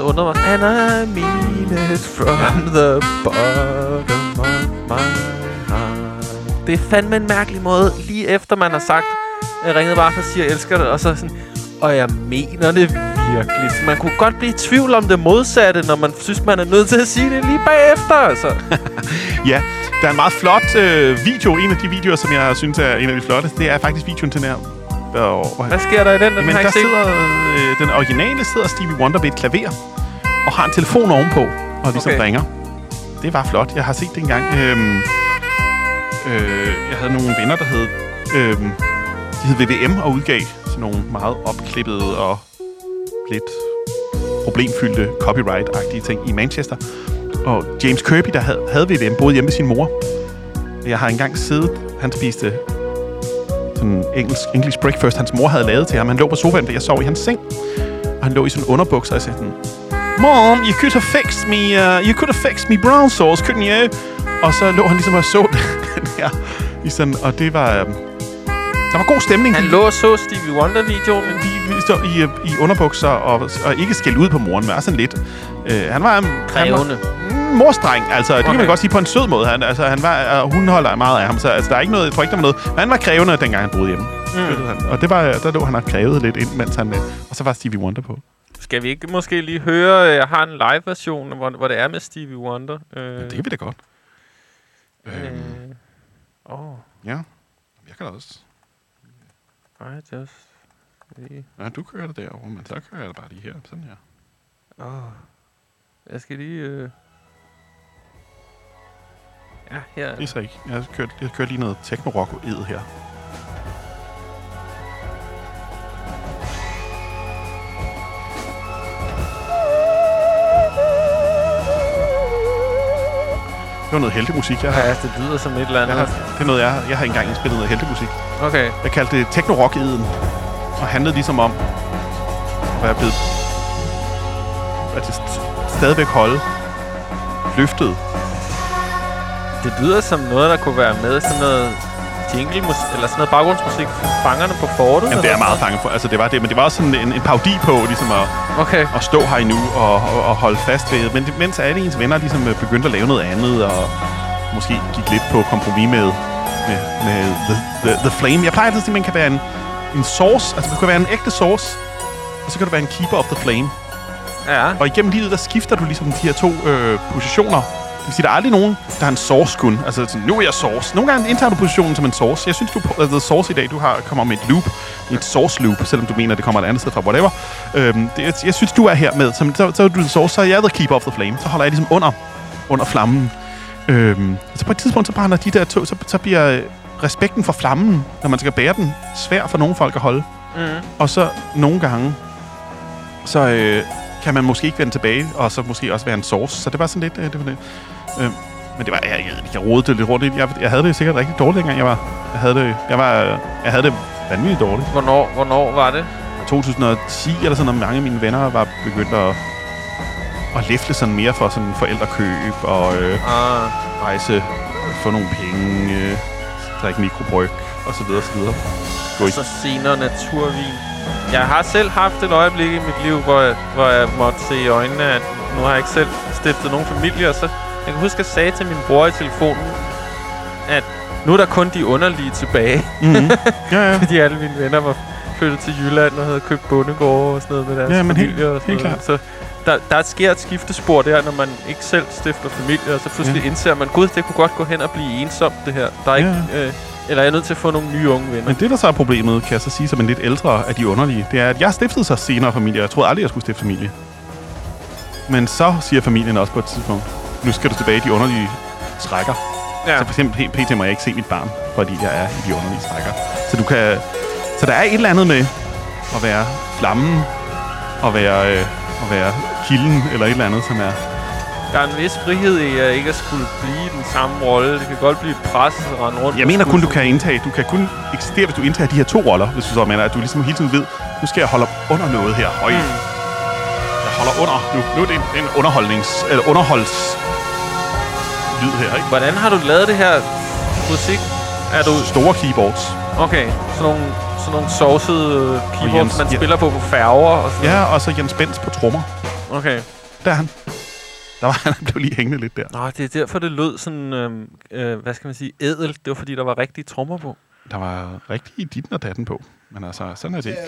Undret mig. And I mean it from the bottom of my heart. Det er fandme en mærkelig måde, lige efter man har sagt, jeg ringede bare for at sige, at jeg elsker det, og så sådan, og jeg mener det virkelig. Så man kunne godt blive i tvivl om det modsatte, når man synes, man er nødt til at sige det lige bagefter, altså. Ja, der er en meget flot øh, video. En af de videoer, som jeg synes er en af de flotteste, det er faktisk videoen til den her. Hvor, hvor Hvad sker der i den? Den Jamen, har der ikke sidder, øh, den originale sidder Stevie Wonder ved et klaver og har en telefon ovenpå, og ligesom Okay. ringer. Det var flot. Jeg har set det engang. Øhm, øh, jeg havde nogle venner, der hed, øhm, de hed VVM og udgav sådan nogle meget opklippede og lidt problemfyldte copyright-agtige ting i Manchester. Og James Kirby, der havde, havde VVM, boede hjemme med sin mor. Jeg har engang siddet, han spiste sådan engelsk, English breakfast, hans mor havde lavet til ham. Han lå på sofaen, da jeg sov i hans seng. Og han lå i sådan underbukser, og jeg sagde sådan, Mom, you could have fixed me, uh, you could have fixed me brown sauce, couldn't you? Og så lå han ligesom og så den her, i sådan, og det var, um, der var god stemning. Han lå og så Stevie Wonder-videoen. de, de stod i, øh, i underbukser og, og ikke skælde ud på moren, men sådan lidt. Uh, han var... Krævende. Han var, mm, morstreng, altså. Det okay. kan man godt sige på en sød måde. Han, altså, han var, uh, hun holder meget af ham, så altså, der er ikke noget, jeg tror ikke, der var noget. Men han var krævende, dengang han boede hjemme. Mm. Han. Og det var, der lå han og krævede lidt ind, mens han... øh, Og så var Stevie Wonder på. Skal vi ikke måske lige høre, jeg har en live-version, hvor, hvor det er med Stevie Wonder. Øh, Ja, det kan vi da godt. øh, oh, Ja, jeg kan da også. I just... Lige, Ja, du kører det derovre, men så kører jeg det bare lige her. Sådan her. oh, jeg skal lige... Øh, ja, her. Det er så ikke. Jeg kører, jeg kører lige noget techno-rock ed her. Det var noget heltemusik, jeg har. Ja, det lyder som et eller Jeg andet. har, det er noget, jeg, jeg har engang indspillet noget heltemusik. Okay. Jeg kaldte det techno-rock eden og handlede ligesom om, hvad jeg blevet... At det st- stadigvæk holde løftet. Det lyder som noget, der kunne være med sådan noget jingle eller sådan noget baggrundsmusik fangerne på fortet. Jamen, det er meget fanget for. Altså, det var det, men det var også sådan en, en parodi på, ligesom at. Okay. at stå her endnu og, og, og holde fast ved. Men det, mens alle ens venner ligesom øh, begyndte at lave noget andet, og måske gik lidt på kompromis med, med, med the, the, the Flame. Jeg plejer altid at sige, at man kan være en, en source, altså du kan være en ægte source, og så kan du være en keeper of the flame. Ja. Og igennem livet, der skifter du ligesom de her to øh, positioner. Vil sige, der er aldrig nogen, der er en source kun. Altså, sådan, nu er jeg source. Nogle gange indtager du positionen som en source. Jeg synes, du er the source i dag. Du har kommer med et loop. Et source loop, selvom du mener, det kommer et andet sted fra. Whatever. Øhm, det, jeg, jeg, synes, du er her med. Som, så, så er du the source, så er jeg the keeper of the flame. Så holder jeg ligesom under, under flammen. Øhm, så på et tidspunkt, så brænder de der to, så, så bliver respekten for flammen, når man skal bære den, svær for nogle folk at holde. Mm. Og så nogle gange, så øh, kan man måske ikke vende tilbage, og så måske også være en source. Så det var sådan lidt... Øh, det var det. Øh, men det var, jeg, jeg, jeg rodede det lidt rundt. Jeg, jeg havde det sikkert rigtig dårligt, dengang jeg var... Jeg havde det, jeg var, jeg havde det vanvittigt dårligt. Hvornår, hvornår var det? 2010 eller sådan noget, mange af mine venner var begyndt at, at læfle sådan mere for sådan forældrekøb og øh, Ah, rejse, få nogle penge, øh, drikke mikrobryg og så videre, og så videre. Gå i så senere naturvin. Jeg har selv haft et øjeblik i mit liv, hvor jeg, hvor jeg måtte se i øjnene, at nu har jeg ikke selv stiftet nogen familie, og så jeg kan huske, at jeg sagde til min bror i telefonen, at nu er der kun de underlige tilbage, mm-hmm. Ja, ja. fordi alle mine venner var flyttet til Jylland og havde købt bondegårde og sådan noget med deres Ja, men helt- familie og sådan helt noget. Så der, der sker et skiftespor der, når man ikke selv stifter familie, og så pludselig Ja. indser man, gud, det kunne godt gå hen og blive ensomt, det her. Der er ikke, øh, eller jeg er nødt til at få nogle nye unge venner. Men det, der så er problemet, kan jeg så sige som en lidt ældre af de underlige, det er, at jeg stiftede så senere familie. Jeg troede aldrig, jeg skulle stifte familie. Men så siger familien også på et tidspunkt, nu skal du tilbage i de underlige trækker. Ja. Så for eksempel pt. må jeg ikke se mit barn, fordi jeg er i de underlige trækker. Så du kan... Så der er et eller andet med at være flammen, og være, øh, at være kilden, eller et eller andet, som er... Der er en vis frihed i at ikke at skulle blive den samme rolle. Det kan godt blive et pres at rende rundt. Jeg og mener kun, du kan indtage... Du kan kun eksistere, hvis du indtager de her to roller, hvis du så mener, at du ligesom hele tiden ved, nu skal jeg holde under noget her. Høj. Mm. Jeg holder under nu. Nu er det en, en underholdnings... Eller underholds... Lyd her, ikke? Hvordan har du lavet det her musik? Er du... Store keyboards. Okay, sådan nogle, sådan nogle sovsede øh, keyboards, Jens- man ja. spiller på på færger og sådan Ja, og så Jens Benz på trommer. Okay. Der er han. Der var han blev lige hængende lidt der. Nå, det er derfor, det lød sådan, øhm, øh, hvad skal man sige, ædel. Det var, fordi der var rigtige trommer på. Der var rigtig dit og datten på. Men altså, sådan er det ikke.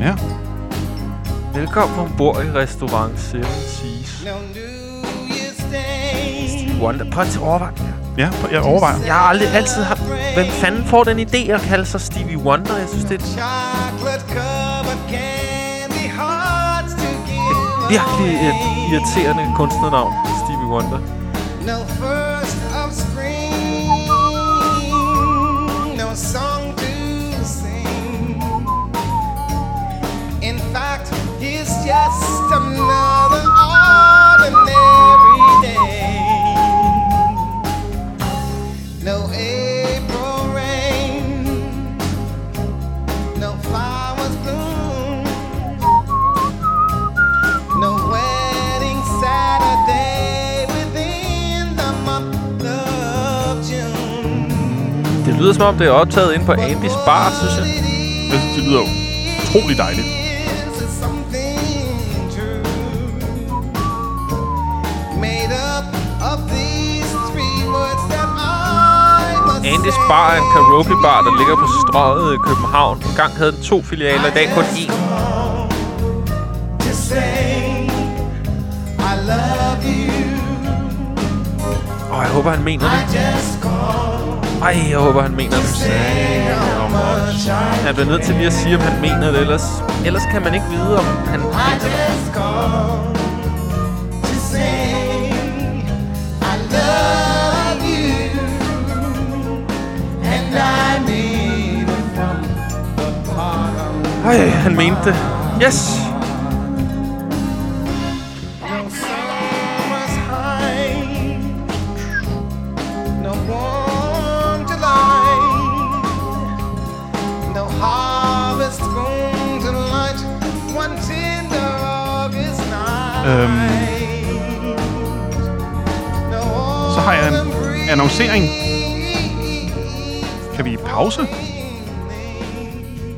Ja. Velkommen ombord i restaurant Seven Seas. Wonder. Prøv at overveje. Ja, jeg overvejer. Jeg har aldrig altid haft... Hvem fanden får den idé at kalde sig Stevie Wonder? Jeg synes, det er et virkelig et irriterende kunstnernavn. Stevie Wonder. No first of spring, no song just another ordinary day. No April rain, no flowers bloom. No wedding Saturday within the month of June. Det lyder som om, det er optaget inde på Andys Bar, synes jeg. Jeg synes, det lyder utrolig dejligt. I. Bar er en karaokebar, der ligger på strøget i København. En gang havde den to filialer, i dag kun én. Og I jeg håber, han mener det. Ej, jeg håber, han mener det. Han bliver nødt til lige at sige, om han mener det, ellers, ellers kan man ikke vide, om han mener det. Ej, han mente det. Yes! No high, no no harvest to light night. så har jeg en annoncering. Kan vi pause?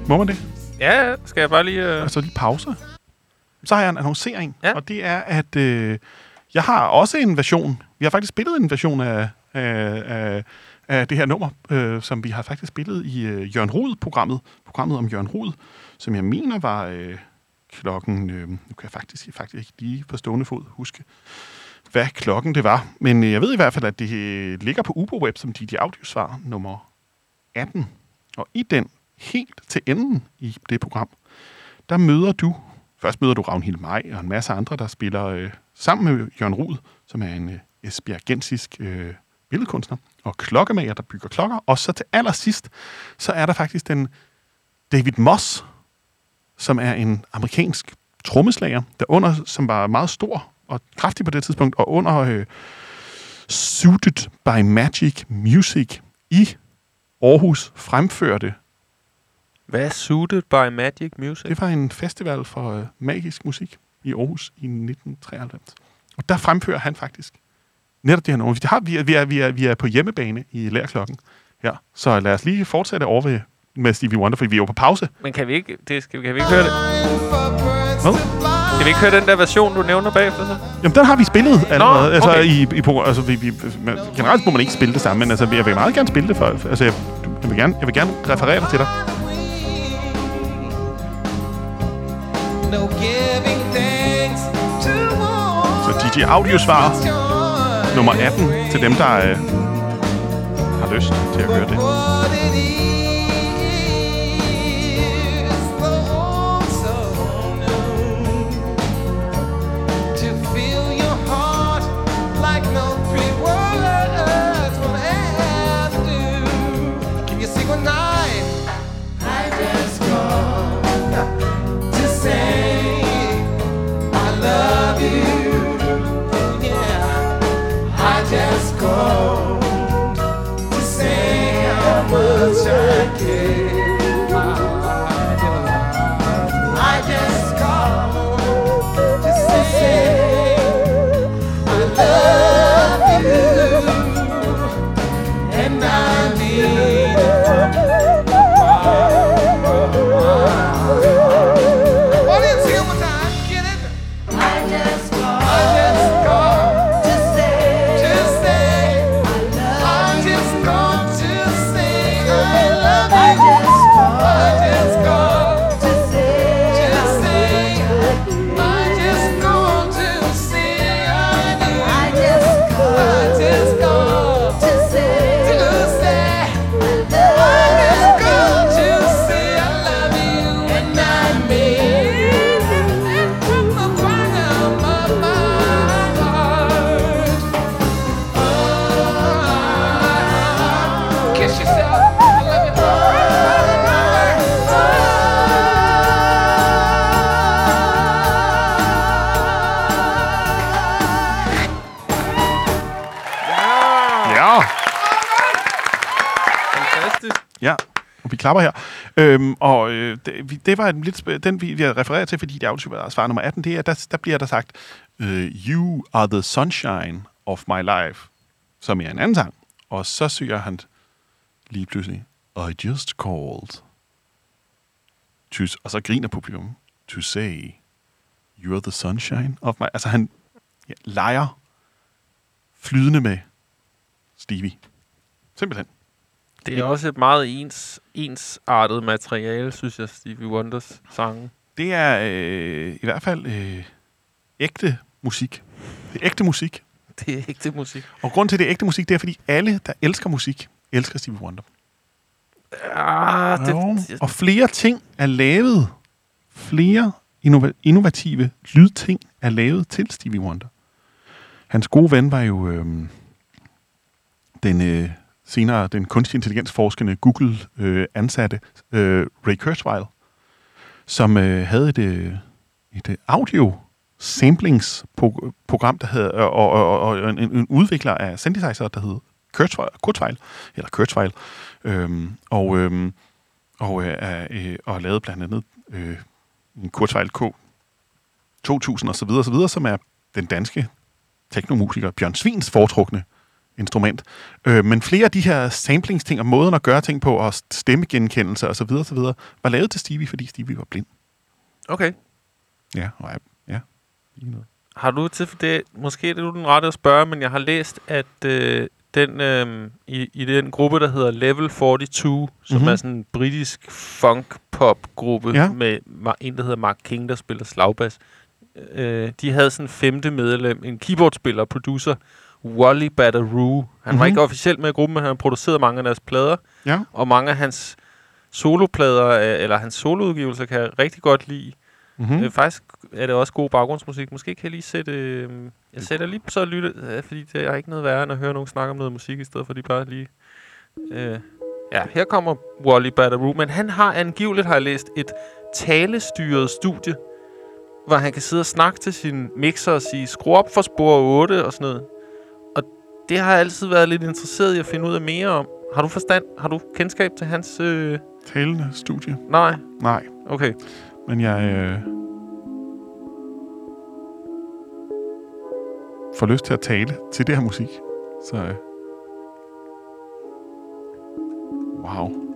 Må man det? Ja, skal jeg bare lige... Øh... Altså lige pause. Så har jeg en annoncering, Ja. og det er, at øh, jeg har også en version. Vi har faktisk spillet en version af, af, af, af det her nummer, øh, som vi har faktisk spillet i øh, Jørgen Rud-programmet. Programmet om Jørgen Rud, som jeg mener var øh, klokken... Øh, nu kan jeg faktisk, faktisk ikke lige på stående fod huske, hvad klokken det var. Men øh, jeg ved i hvert fald, at det øh, ligger på UboWeb som DJ Audiosvar nummer 18. Og i den, helt til enden i det program, der møder du, først møder du Ragnhild Maj og en masse andre, der spiller øh, sammen med Jørgen Rud, som er en øh, esbjergensisk øh, billedkunstner, og klokkemager, der bygger klokker. Og så til allersidst, så er der faktisk den David Moss, som er en amerikansk trommeslager, der under, som var meget stor og kraftig på det tidspunkt, og under øh, Suited by Magic Music i Aarhus fremførte hvad er Suited by Magic Music? Det var en festival for øh, magisk musik i Aarhus i 1993. Og der fremfører han faktisk netop det her nummer. Vi, har, vi, er, vi, er, vi, er, vi er på hjemmebane i Lærklokken her. Så lad os lige fortsætte over ved, med Stevie Wonder, for vi er jo på pause. Men kan vi ikke, det skal, kan vi ikke høre det? Hvad? Kan vi ikke høre den der version, du nævner bagefter så? Jamen, den har vi spillet allerede. okay. Altså, i, i, på, altså vi, vi, man, generelt må man ikke spille det samme, men altså, jeg vil meget gerne spille det. For, altså, jeg, jeg, vil gerne, jeg vil gerne referere det til dig. Så one DJ Audiosvar joy. nummer 18 til dem, der øh, har lyst til at høre det. Just og klapper her. Øhm, og øh, det, det var en lidt, sp- den, vi, vi har refereret til, fordi det er audio svar nummer 18, det er, der, der bliver der sagt, øh, You are the sunshine of my life, som er en anden sang. Og så syger han lige pludselig, I just called. To, og så griner publikum. To say, you are the sunshine of my... Altså han ja, leger flydende med Stevie. Simpelthen. Det er også et meget ens, ensartet materiale, synes jeg, Stevie Wonders sange. Det er øh, i hvert fald øh, ægte musik. Det er ægte musik. Det er det musik. Og grund til, det er ægte musik, det er, fordi alle, der elsker musik, elsker Stevie Wonder. Ah, det, Jo. det, Og flere ting er lavet. Flere innova- innovative lydting er lavet til Stevie Wonder. Hans gode ven var jo øhm, den øh, senere den kunstig intelligensforskende Google-ansatte øh, øh, Ray Kurzweil, som øh, havde et, øh, et øh, audio audio samplingsprogram, der havde, og, og, og, og en, en udvikler af synthesizer, der hed Kurzweil, Kurzweil eller Kurzweil, øhm, og, øhm, og, øh, øh, og lavede blandt andet øh, en Kurzweil K 2000 og så videre, og så videre, som er den danske teknomusiker Bjørn Svins foretrukne instrument. Øh, men flere af de her samplingsting og måden at gøre ting på, og stemmegenkendelse og så videre, og så videre, var lavet til Stevie, fordi Stevie var blind. okay. Ja, og er, ja. Lige noget. Har du til det, måske er det nu den rette at spørge, men jeg har læst, at øh, den, øh, i, i den gruppe, der hedder Level 42, som Mhm. er sådan en britisk funk-pop-gruppe Ja. med en, der hedder Mark King, der spiller slagbas, øh, de havde sådan en femte medlem, en keyboardspiller og producer, Wally Batteroo. Han mm-hmm. var Mhm. ikke officielt med i gruppen, men han har produceret mange af deres plader, Ja. og mange af hans soloplader, øh, eller hans soloudgivelser, kan jeg rigtig godt lide. Mm-hmm. Mm. Øh, faktisk er det også god baggrundsmusik. Måske kan jeg lige sætte... Øh, jeg sætter lige så og lytte, øh, fordi det er ikke noget værre, end at høre nogen snakke om noget musik, i stedet for de bare lige... Øh, ja, her kommer Wally Batteroo, men han har angiveligt, har jeg læst, et talestyret studie, hvor han kan sidde og snakke til sin mixer og sige, skru op for spor 8 og sådan noget. Det har jeg altid været lidt interesseret i at finde ud af mere om. Har du forstand? Har du kendskab til hans... Øh, Talende studie. nej? Nej, Okay. men jeg øh, får lyst til at tale til det her musik. Så øh, wow.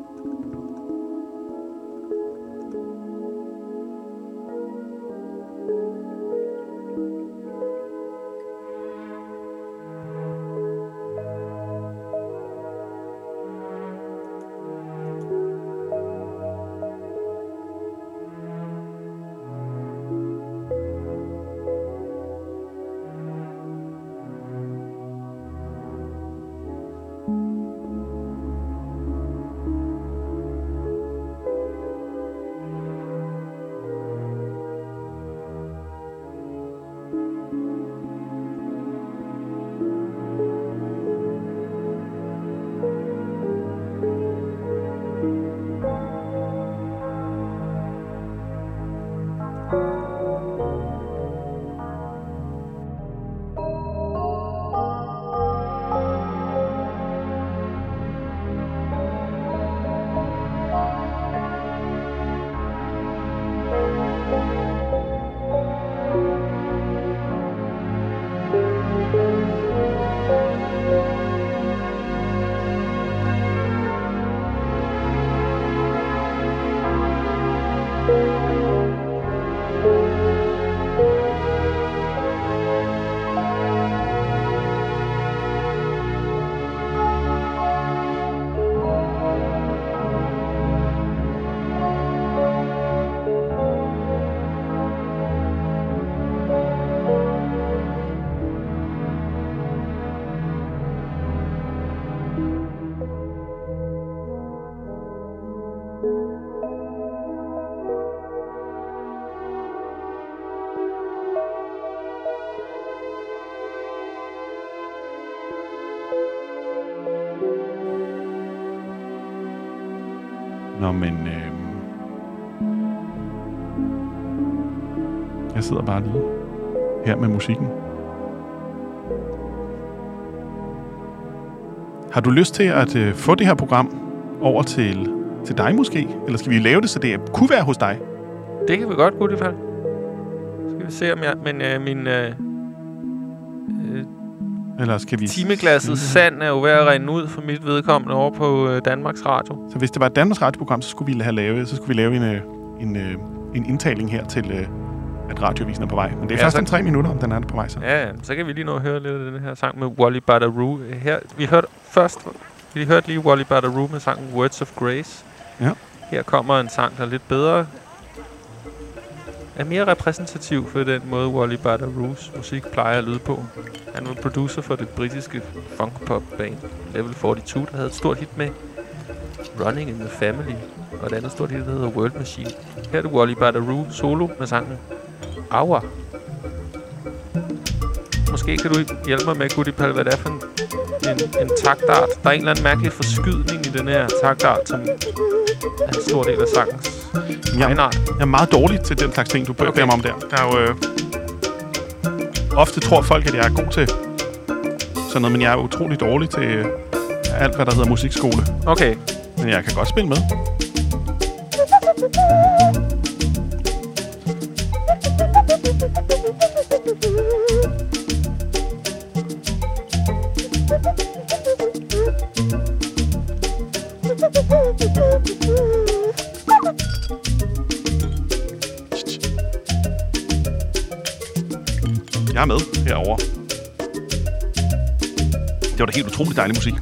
Men... Øh, jeg sidder bare lige her med musikken. Har du lyst til at øh, få det her program over til, til dig måske? Eller skal vi lave det, så det kunne være hos dig? Det kan vi godt, i hvert fald. Skal vi se, om jeg... Men øh, min... Øh, eller skal vi... timeglasset sand er jo ved at rende ud for mit vedkommende over på øh, Danmarks Radio. Så hvis det var et Danmarks radioprogram, så skulle vi have lavet, så skulle vi lave en, øh, en, øh, en indtaling her til, øh, at radiovisen er på vej. Men det er Ja, først så- om tre minutter, om den er på vej så. Ja, ja, så kan vi lige nå at høre lidt af den her sang med Wally Badaroo. Her, vi hørte først, vi hørte lige Wally Badaroo med sangen Words of Grace. Ja. Her kommer en sang, der er lidt bedre, er mere repræsentativ for den måde, Wally Badaroos musik plejer at lyde på. Han var producer for det britiske funk-pop-band Level 42, der havde et stort hit med Running in the Family, og et andet stort hit, der hedder World Machine. Her er det Wally Badaroo solo med sangen Aura. Måske kan du hjælpe mig med, Gudipal, hvad det er for en, en, en taktart. Der er en eller anden mærkelig forskydning i den her taktart, som er en stor del af sangens Jeg, egenart. jeg er meget dårlig til den slags ting, du Okay. okay. mig om der. Der er jo... Øh, ofte tror folk, at jeg er god til sådan noget, men jeg er utrolig dårlig til øh, alt, hvad der hedder musikskole. Okay, Men jeg kan godt spille med. Derovre. Det var da helt utroligt dejlig musik.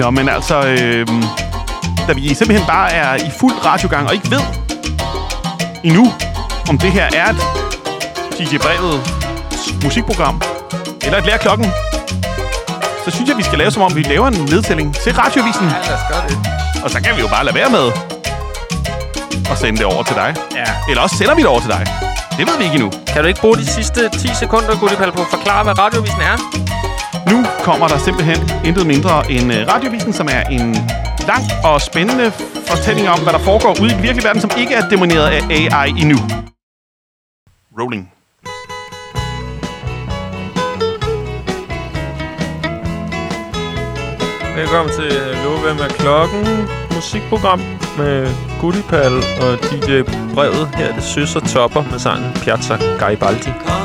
Nå, men altså, øh, da vi simpelthen bare er i fuld radiogang og ikke ved endnu, om det her er et DJ Brevet musikprogram, eller et lær klokken, så synes jeg, vi skal lave som om, vi laver en nedtælling til radiovisen, ja, lad os gøre det. og så kan vi jo bare lade være med at sende det over til dig. Ja. Eller også sender vi det over til dig. Det ved vi ikke endnu. Kan du ikke bruge de sidste 10 sekunder, Gudipal, på at forklare, hvad radiovisen er? Nu kommer der simpelthen intet mindre end øh, radiovisen, som er en lang og spændende fortælling om, hvad der foregår ude i den virkelige verden, som ikke er domineret af AI endnu. Rolling. Velkommen til øh, Hallo, Hvem er klokken? Musikprogram med Gudipal og DJ Brevet. Her er det Søs og Topper med sangen Piazza Garibaldi. Kom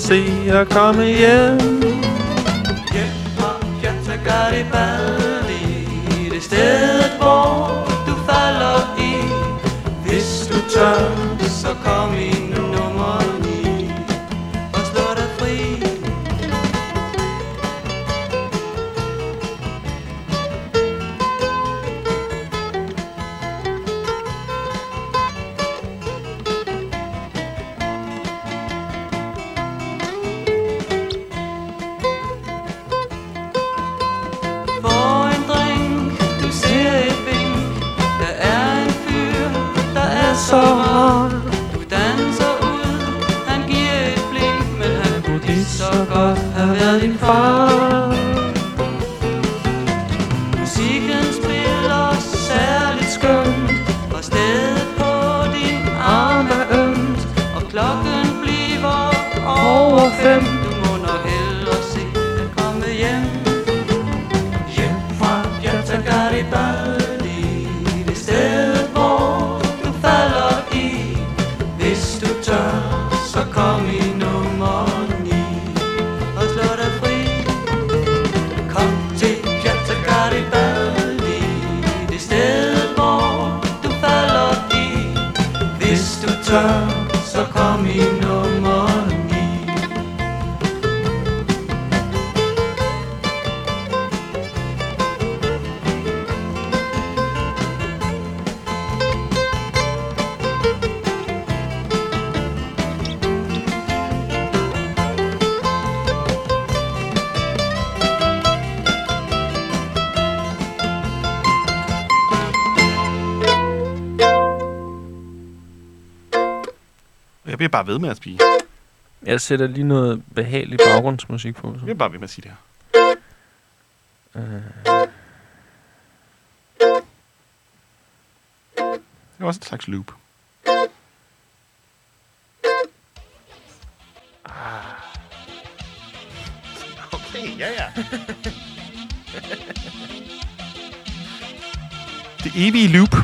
hellere se at komme Hvis du bare ved med at spise. Jeg sætter lige noget behagelig baggrundsmusik på. Jeg Så. bliver bare ved med at sige det her. Det er også en slags loop. Ah. Okay, ja, ja. det evige loop.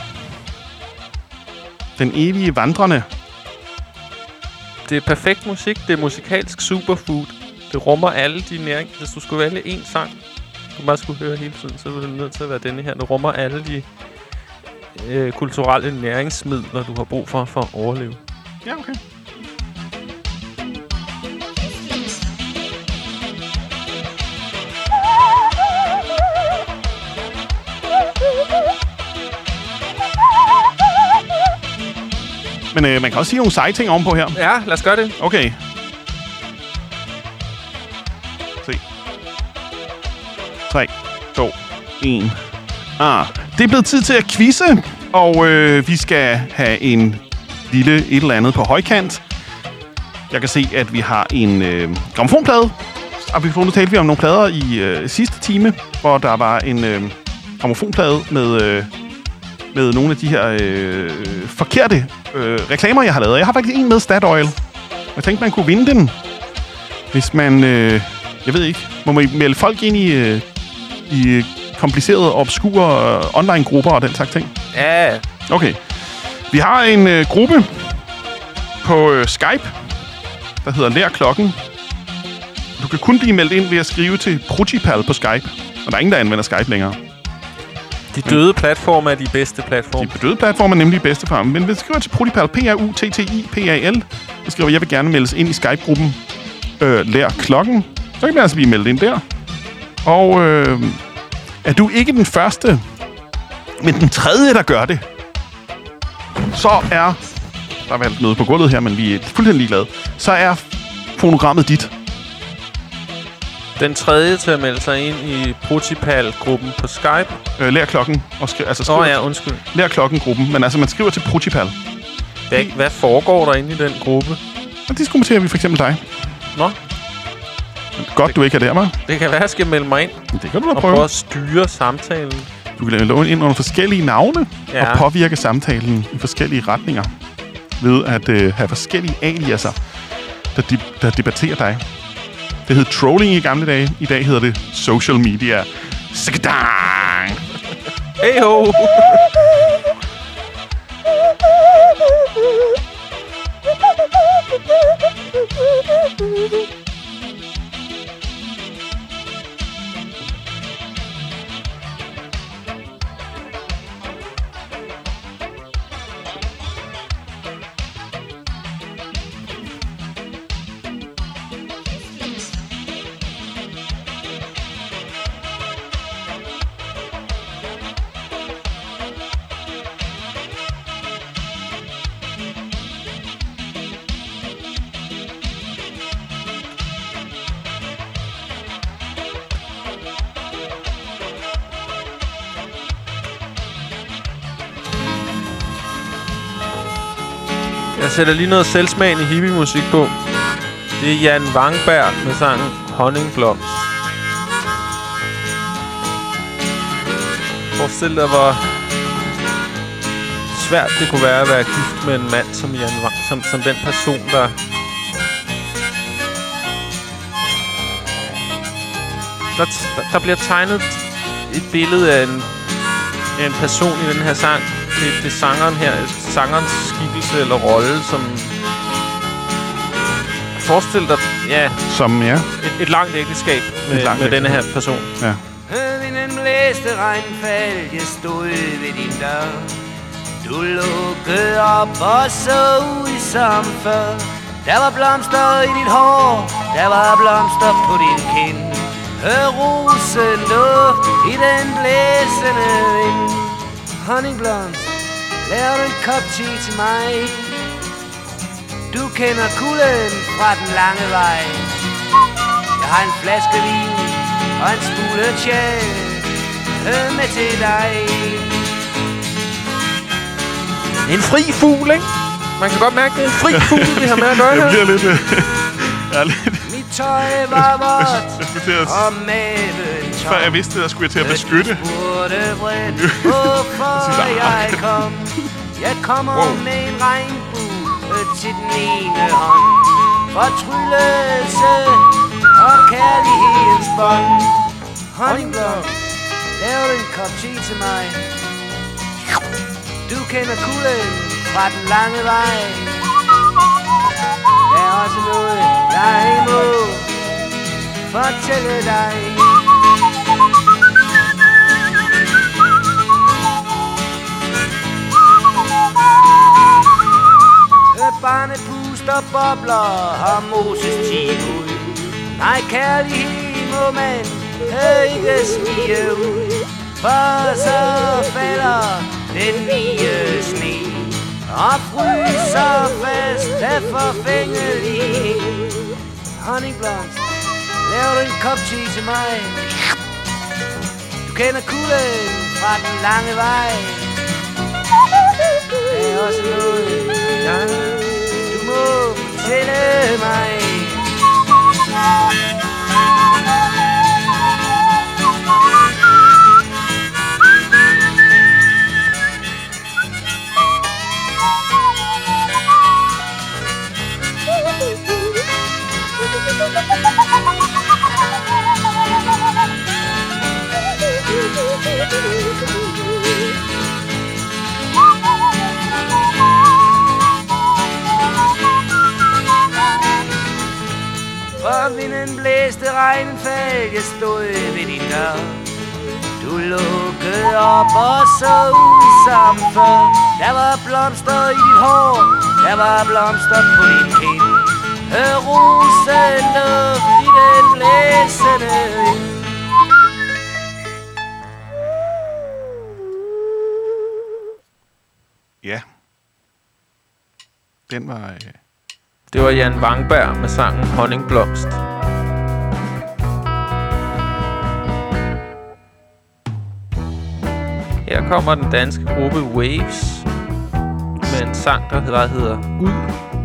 Den evige vandrende. Det er perfekt musik. Det er musikalsk superfood. Det rummer alle de næring... Hvis du skulle vælge én sang, du bare skulle høre hele tiden, så ville det nødt til at være denne her. Det rummer alle de øh, kulturelle næringsmidler, du har brug for for at overleve. Ja, okay. Men øh, man kan også sige nogle seje ting ovenpå her. Ja, lad os gøre det. Okay. Se. 3, 2, 1. Ah, det er blevet tid til at quizze, og øh, vi skal have en lille et eller andet på højkant. Jeg kan se, at vi har en øh, gramofonplade. Apropos, nu talte vi om nogle plader i øh, sidste time, hvor der var en øh, gramofonplade med, øh, med nogle af de her øh, forkerte øh, reklamer, jeg har lavet. Jeg har faktisk en med Statoil. Jeg tænkte, man kunne vinde den, hvis man... Øh, jeg ved ikke, må man melde folk ind i, øh, i komplicerede, obskure øh, online-grupper og den slags ting? Ja, Okay. Vi har en øh, gruppe på øh, Skype, der hedder Lær Klokken. Du kan kun blive meldt ind ved at skrive til Prutipal på Skype. Og der er ingen, der anvender Skype længere de døde platforme er de bedste platforme. De døde platforme er nemlig de bedste for ham. Men hvis du skriver til Prutipal, P-R-U-T-T-I-P-A-L, så skriver, jeg vil gerne meldes ind i Skype-gruppen øh, Lær Klokken. Så kan man altså blive meldt ind der. Og øh, er du ikke den første, men den tredje, der gør det, så er... Der er valgt noget på gulvet her, men vi er fuldstændig ligeglade. Så er fonogrammet dit. Den tredje til at melde sig ind i Protipal-gruppen på Skype. Øh, lær klokken. Og skri- altså, skriv ja, undskyld. Lær klokken-gruppen. Men altså, man skriver til Protipal. Hvad, hvad foregår der inde i den gruppe? Og diskuterer vi for eksempel dig. Nå, Godt, du ikke er der, hva'? det kan være, at jeg skal melde mig ind Det kan du da og prøve. prøve at styre samtalen. Du kan lave ind under forskellige navne. Ja. og påvirke samtalen i forskellige retninger ved at øh, have forskellige aliaser, der, de, der debatterer dig. Det hed trolling i gamle dage. I dag hedder det social media. Sikkedang! Hey ho! sætter lige noget selvsmagende hippie-musik på. Det er Jan Wangberg med sangen Honningblomst. Forestil dig, hvor svært det kunne være at være gift med en mand som Jan Wang, som, som den person, der... Der, der, bliver tegnet et billede af en, af en person i den her sang. Det, det er sangeren her, sangerens skikkelse eller rolle, som... Forestil dig, ja, Som, ja. et, et langt ægteskab med, Et langt med denne her person. ja. Vinden blæste regnfald, jeg stod ved din dør. Du lukkede op og så ud som før. Der var blomster i dit hår, der var blomster på din kind. Hør rosen luft i den blæsende vind. Honningblomst, lav en kop te til mig. Du kender kulden fra den lange vej. Jeg har en flaske vin og en smule tjæl med til dig. En fri fugl, ikke? Man kan godt mærke, det er en fri fugl, vi har med at gøre Jeg her. bliver lidt... øh, jeg er lidt... Mit tøj var vådt Jeg og maven tom. Før jeg vidste det, der skulle jeg til at beskytte. Du spurgte vredt, hvorfor jeg kom. Jeg kommer Wow. med en regnbue til den ene hånd. Fortryllelse og kærlighedens bånd. Honningblom, lav en kop te til mig. Du kender kulden fra den lange vej. Der er også noget, jeg må fortælle dig. Barnet puster bobler har Moses tid ud. Nej, kærlighed må man ikke smige ud. For så falder den nye sne og fryser fast af forfængelighed. Honningblomst, lav en kop te til mig. Du kender kulden fra den lange vej. Det er også noget, jeg, du må fortælle mig. For blæste regnen faldt, jeg stod ved din dør. Du lukkede op og så ud som før. Der var blomster i dit hår, der var blomster på din kind. Hør rosen luft i den blæsende vind. Ja. Den var... Øh, Det var Jan Wangberg med sangen Honningblomst. Her kommer den danske gruppe Waves med en sang, der hedder, hedder Ud.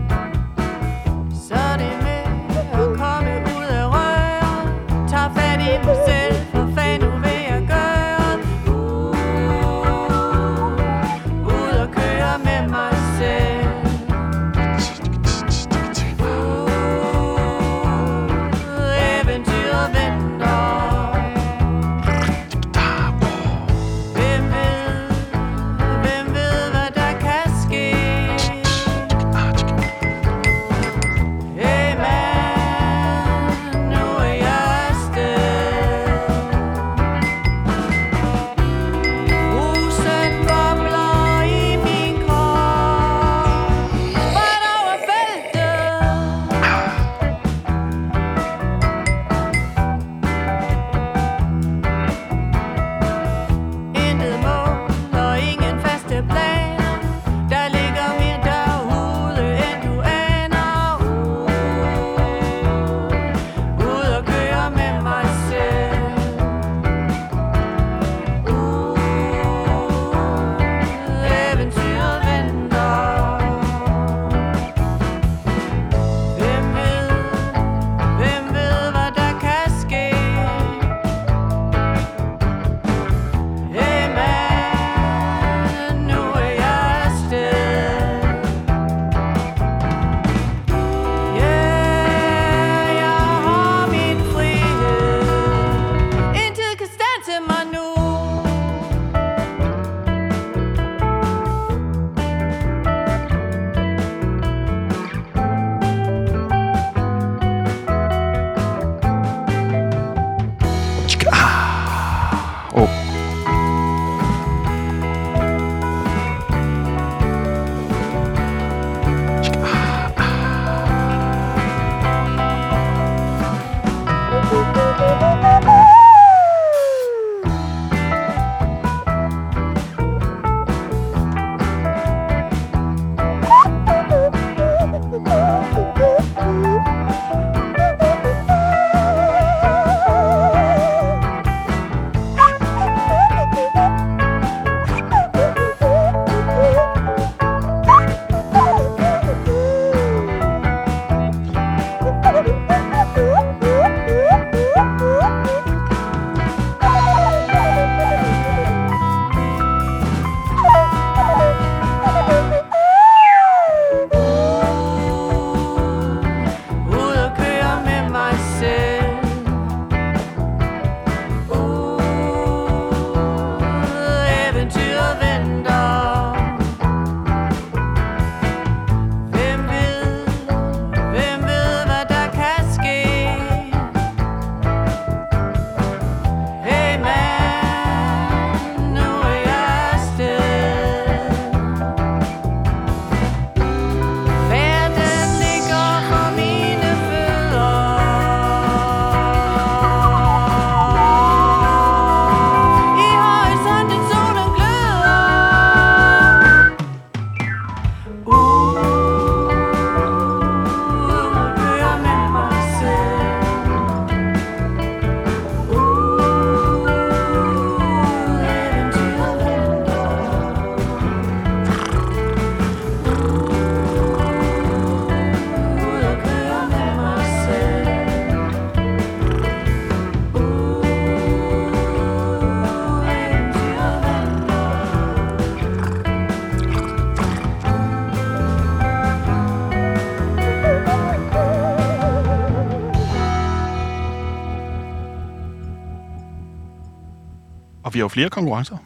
flere konkurrencer.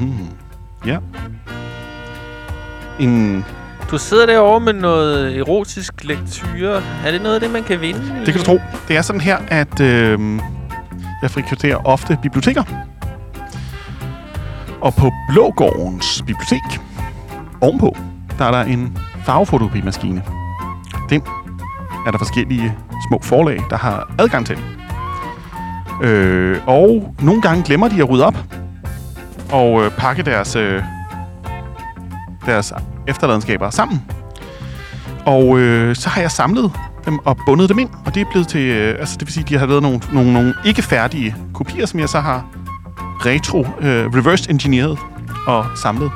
Mm. Ja. En, Du sidder derovre med noget erotisk lektyre. Er det noget af det, man kan vinde? det kan du tro. Det er sådan her, at øh, jeg frekventerer ofte biblioteker. Og på Blågårdens bibliotek, ovenpå, der er der en farvefotografimaskine. Den er der forskellige små forlag, der har adgang til. Øh, og nogle gange glemmer de at rydde op og øh, pakke deres, øh, deres efterladenskaber sammen. Og øh, så har jeg samlet dem og bundet dem ind, og det er blevet til, øh, altså det vil sige, de har lavet nogle, nogle, nogle ikke færdige kopier, som jeg så har retro, øh, reverse engineeret og samlet.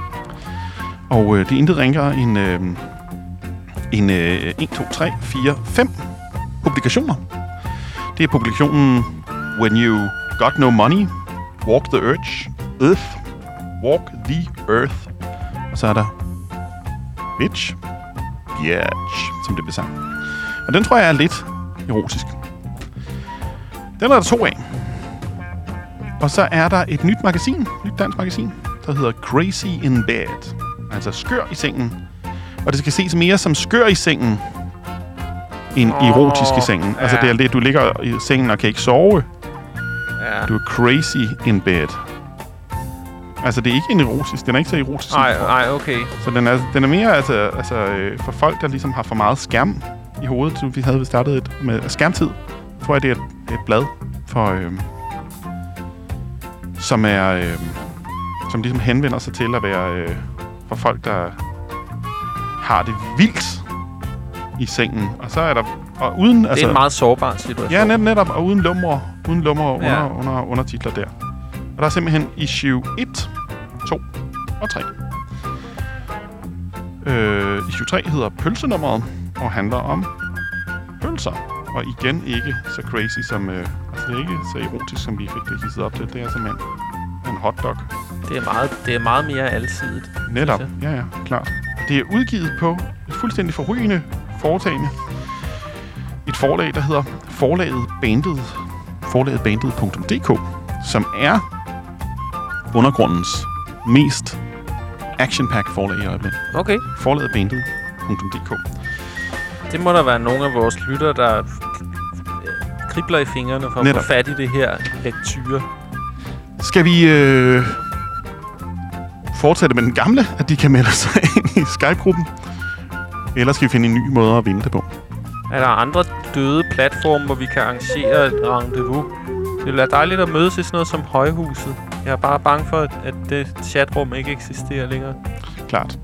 Og øh, det er intet ringere øh, end øh, en øh, 1, 2, 3, 4, 5 publikationer. Det er publikationen When You Got No Money, Walk the Earth, Earth, Walk the Earth. Og så er der Bitch, Biatch, som det bliver sagt. Og den tror jeg er lidt erotisk. Den er der to af. Og så er der et nyt magasin, nyt dansk magasin, der hedder Crazy in Bed. Altså skør i sengen. Og det skal ses mere som skør i sengen, end erotisk i sengen. Altså ja. det er det, du ligger i sengen og kan ikke sove. Ja. Du er crazy in bed. Altså, det er ikke en erotisk. Den er ikke så erotisk. Nej, nej, okay. Så den er, den er mere altså, altså, øh, for folk, der ligesom har for meget skærm i hovedet. Så vi havde startet et med skærmtid. Tror jeg, det er et, et blad for... Øh, som er... Øh, som ligesom henvender sig til at være øh, for folk, der har det vildt i sengen. Og så er der... Og uden, Det er en meget sårbar situation. Ja, net, netop. Og uden lummer, uden lummer Ja. under, under, undertitler der. Og der er simpelthen issue 1, 2 og 3. Øh, issue 3 hedder Pølsenummeret og handler om pølser. Og igen ikke så crazy som... Øh, altså det er ikke så erotisk, som vi fik det hisset op til. Det er simpelthen en hotdog. Det er meget, det er meget mere alsidigt. Netop. Ja, ja, klart. Det er udgivet på et fuldstændig forrygende foretagende. Et forlag, der hedder Forlaget Bandet. Forlagetbandet.dk, som er undergrundens mest action-pack forlag i øjeblikket. Okay. Forlagetbandet.dk. Det må der være nogle af vores lyttere, der øh, kribler i fingrene for at Netop. få fat i det her lektyre. Skal vi øh, fortsætte med den gamle, at de kan melde sig ind i Skype-gruppen? Eller skal vi finde en ny måde at vinde det på? Er der andre døde platforme, hvor vi kan arrangere et rendezvous? Det ville være dejligt at mødes i sådan noget som Højhuset. Jeg er bare bange for, at, det chatrum ikke eksisterer længere. Klart.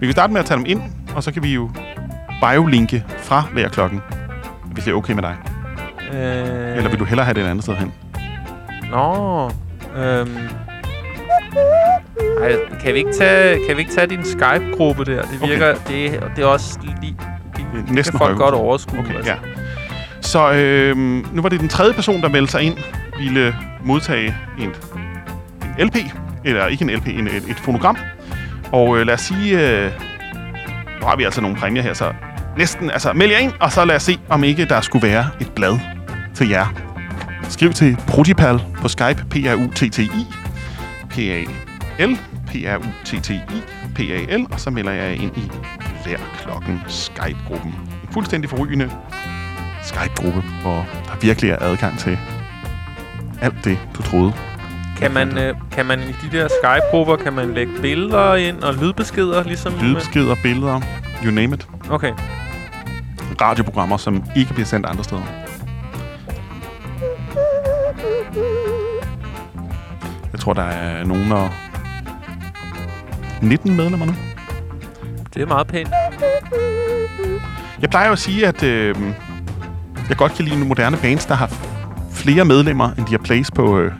Vi kan starte med at tage dem ind, og så kan vi jo biolinke fra lærklokken, hvis det er okay med dig. Øh, Eller vil du hellere have det et andet sted hen? Nå. Øhm. Ej, kan vi ikke tage, kan vi ikke tage din Skype-gruppe der? Det Okay. virker, det, det er også lige... Det, Det det næsten kan folk Højhuset. godt overskue. Okay, altså. ja. Så øh, nu var det den tredje person, der meldte sig ind, ville modtage en, en LP, eller ikke en LP, en, et, et fonogram. Og øh, lad os sige, øh, nu har vi altså nogle præmier her, så næsten, altså meld jer ind, og så lad os se, om ikke der skulle være et blad til jer. Skriv til Protipal på Skype, P-R-U-T-T-I, P-A-L, P-R-U-T-T-I, P-A-L, og så melder jeg jer ind i Lær Klokken Skype-gruppen. En fuldstændig forrygende Skype-gruppe, hvor der virkelig er adgang til alt det, du troede. Kan man, øh, kan man i de der Skype-grupper, kan man lægge billeder ind og lydbeskeder, ligesom... Lydbeskeder, billeder, you name it. Okay. Radioprogrammer, som ikke bliver sendt andre steder. Jeg tror, der er nogen og 19 medlemmer nu. Det er meget pænt. Jeg plejer jo at sige, at øh, jeg godt kan lide nogle moderne bands, der har flere medlemmer, end de har plays på, øh,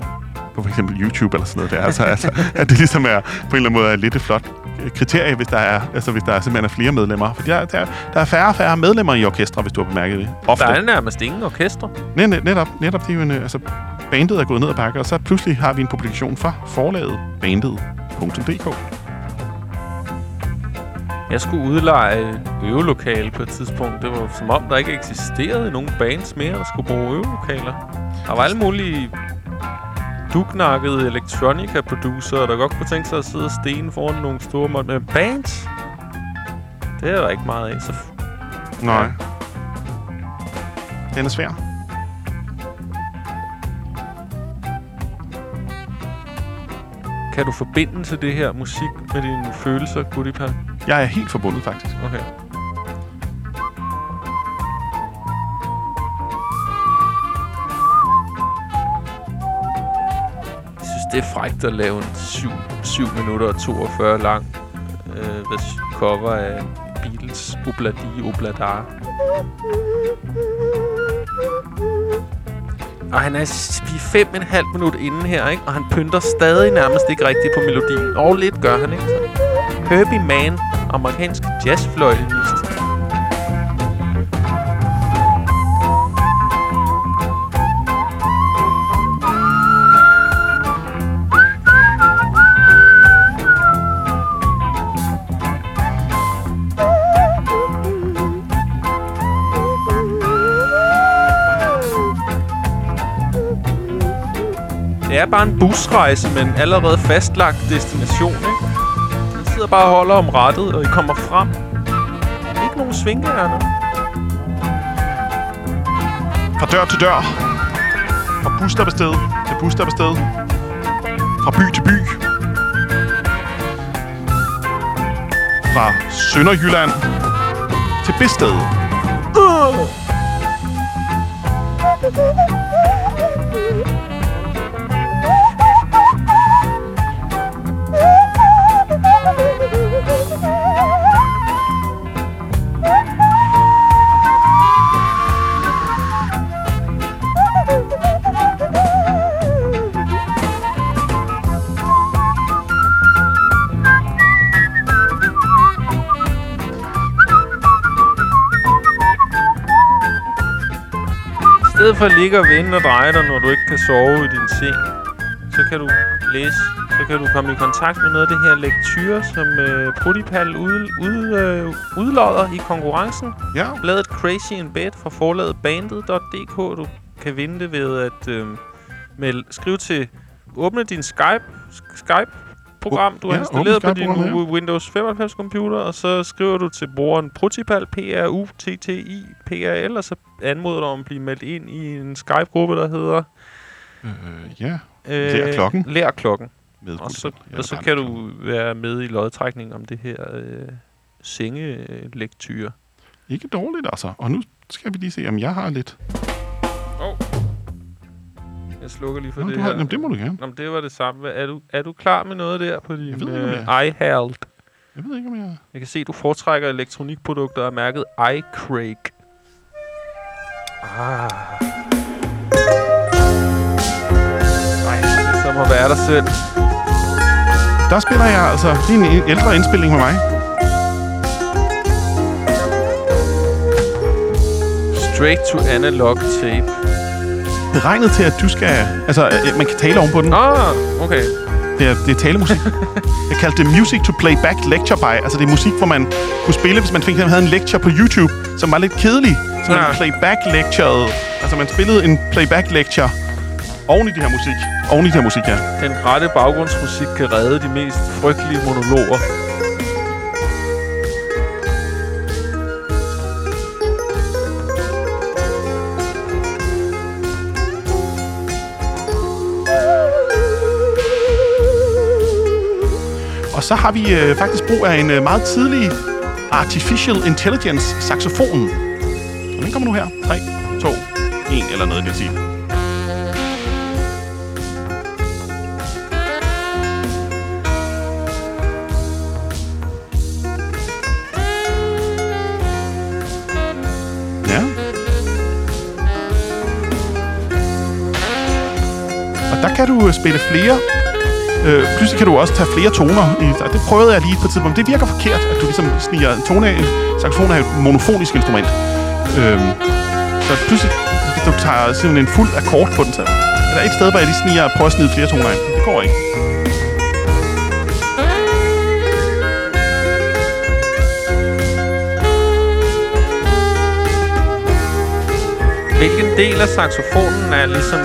på for eksempel YouTube eller sådan noget der. Altså, altså, at det ligesom er på en eller anden måde er lidt et flot øh, kriterie, hvis der er, altså, hvis der er simpelthen er flere medlemmer. For der, der, der er færre og færre medlemmer i orkestre, hvis du har bemærket det. Ofte. Der er nærmest ingen orkestre. Net, net, netop, netop, det er jo en, øh, altså, bandet er gået ned ad bakke, og så pludselig har vi en publikation fra forlaget bandet.dk. Jeg skulle udleje et øvelokale på et tidspunkt. Det var som om, der ikke eksisterede nogen bands mere, der skulle bruge øvelokaler. Der var alle mulige dugnakkede electronica-producer, der godt kunne tænke sig at sidde og stene foran nogle store mål. Men bands? Det er der ikke meget af. Så Nej. Den er svær. kan du forbinde til det her musik med dine følelser, Goodipal? Jeg er helt forbundet, faktisk. Okay. Jeg synes, det er frækt at lave en 7, 7 minutter og 42 lang øh, cover af Beatles Obladi Obladar. Og han er vi fem og en halv minut inde her, ikke? Og han pynter stadig nærmest ikke rigtigt på melodien. Og lidt gør han, ikke? Herbie Mann, amerikansk jazzfløjtenist. Det er bare en busrejse med en allerede fastlagt destination, ikke? Man sidder bare og holder om rettet, og I kommer frem. Ikke nogen svingærner. Fra dør til dør. Fra busstoppested til busstoppested. Fra by til by. Fra Sønderjylland til Bested. Uh! I stedet for at ligge og dreje dig, når du ikke kan sove i din seng, så kan du læse, så kan du komme i kontakt med noget af det her lektyr, som øh, Protipal ud, ud, øh, udlodder i konkurrencen. Ja, Bladet Crazy in Bed fra forlaget bandet.dk. Du kan vinde det ved at øh, med, skrive til åbne din Skype Skype program, du har Ja, installeret på din Skype-programmet, Windows 95 computer, og så skriver du til brugeren Protipal, p r u t t i p a l og så anmoder du om at blive meldt ind i en Skype-gruppe, der hedder øh, ja. øh, Lær klokken. Lær klokken. Med Og så, Ja, og så kan du være med i lodtrækning om det her øh, sengelektyre. Ikke dårligt, altså. Og nu skal vi lige se, om jeg har lidt. Oh. Jeg slukker lige for Nå, det du her. har, jamen, det må du gerne. Nå, men det var det samme. Er du, er du klar med noget der på din Jeg ved ikke, uh, iHerald? Jeg ved ikke, om jeg... Jeg kan se, du foretrækker elektronikprodukter af mærket iCraig. Ah. Ej, det er som at være der selv. Der spiller jeg altså... Det er en ældre indspilning med mig. Straight to analog tape. Beregnet til, at du skal... Altså, øh, man kan tale oven på den. Ah, okay. Det er, det er talemusik. Jeg kaldte det Music to Playback Lecture by. Altså, det er musik, hvor man kunne spille, hvis man fik, havde en lecture på YouTube, som var lidt kedelig. Så man Ja. playback lecturede. Altså, man spillede en playback lecture oven i det her musik. Oven i det her musik, ja. Den rette baggrundsmusik kan redde de mest frygtelige monologer. Og så har vi øh, faktisk brug af en øh, meget tidlig Artificial Intelligence saxofon. Og den kommer nu her. 3, 2, 1 eller noget, det vil. Ja. Og der kan du øh, spille flere Øh, pludselig kan du også tage flere toner. I, og det prøvede jeg lige på et tidspunkt. Det virker forkert, at du ligesom sniger en tone af. Saxofon er et monofonisk instrument. Øh, så pludselig, hvis du tager simpelthen en fuld akkord på den, så er der et sted, hvor jeg lige sniger og prøver at snide flere toner af. Det går ikke. Hvilken del af saxofonen er ligesom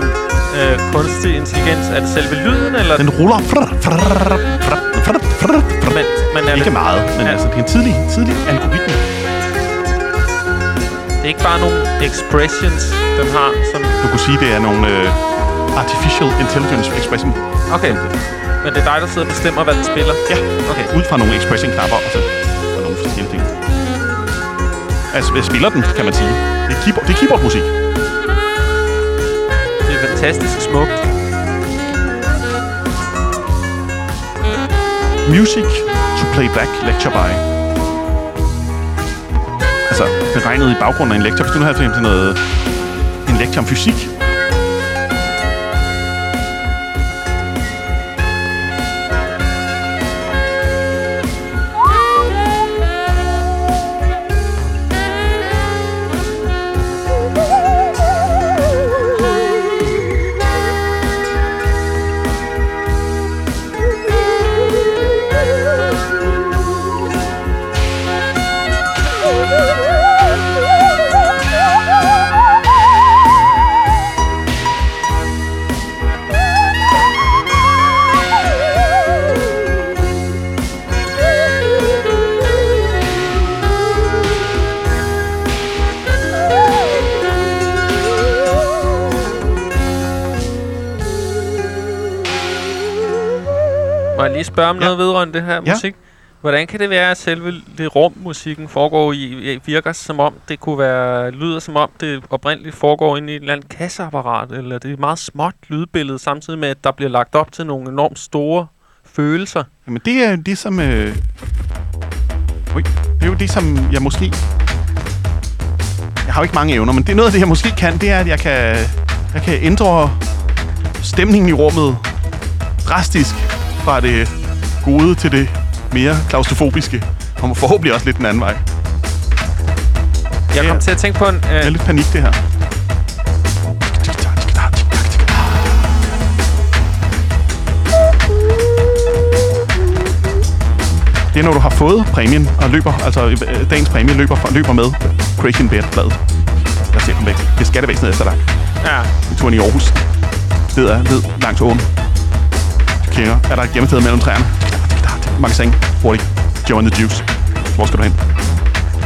øh, kunstig intelligens? Er det selve lyden, eller... Den ruller. Frr, frr, frr, frr, frr, frr. Men, men er Ikke det, meget, men Ja. altså, det er en tidlig, tidlig algoritme. det er ikke bare nogle expressions, den har, som... Du kunne sige, det er nogle øh, artificial intelligence expression. Okay. Men det er dig, der sidder og bestemmer, hvad den spiller? Ja, Okay. ud fra nogle expression-knapper og så Altså, jeg spiller den, kan man sige. Det er, keyboard, det er keyboardmusik. Det er fantastisk smukt. Music to playback lecture by. Altså, beregnet i baggrunden af en lektor. Hvis du nu havde for eksempel noget, en lektie om fysik, spørge om Ja. noget vedrørende det her Ja. musik? Hvordan kan det være, at selve det rum, musikken foregår i, virker som om, det kunne være, lyder som om, det oprindeligt foregår inde i et eller andet kasseapparat, eller det er et meget småt lydbillede, samtidig med, at der bliver lagt op til nogle enormt store følelser. Jamen, det er det, som... Øh... Ui, det er jo det, som jeg måske... Jeg har jo ikke mange evner, men det er noget af det, jeg måske kan, det er, at jeg kan, jeg kan ændre stemningen i rummet drastisk fra det gode til det mere klaustrofobiske. Og forhåbentlig også lidt den anden vej. Jeg Ja. kom til at tænke på en... Det er Øh, lidt panik, det her. Det er, når du har fået præmien og løber, altså øh, dagens præmie løber, løber med Crazy in Bed-bladet. Der ser den væk. Det er skattevæsenet efter dig. ja, I turen i Aarhus. Led er led langs åen. Du. Er der et gemmested mellem træerne? Magasin. Hurtigt. Joe and the Juice. Hvor skal du hen?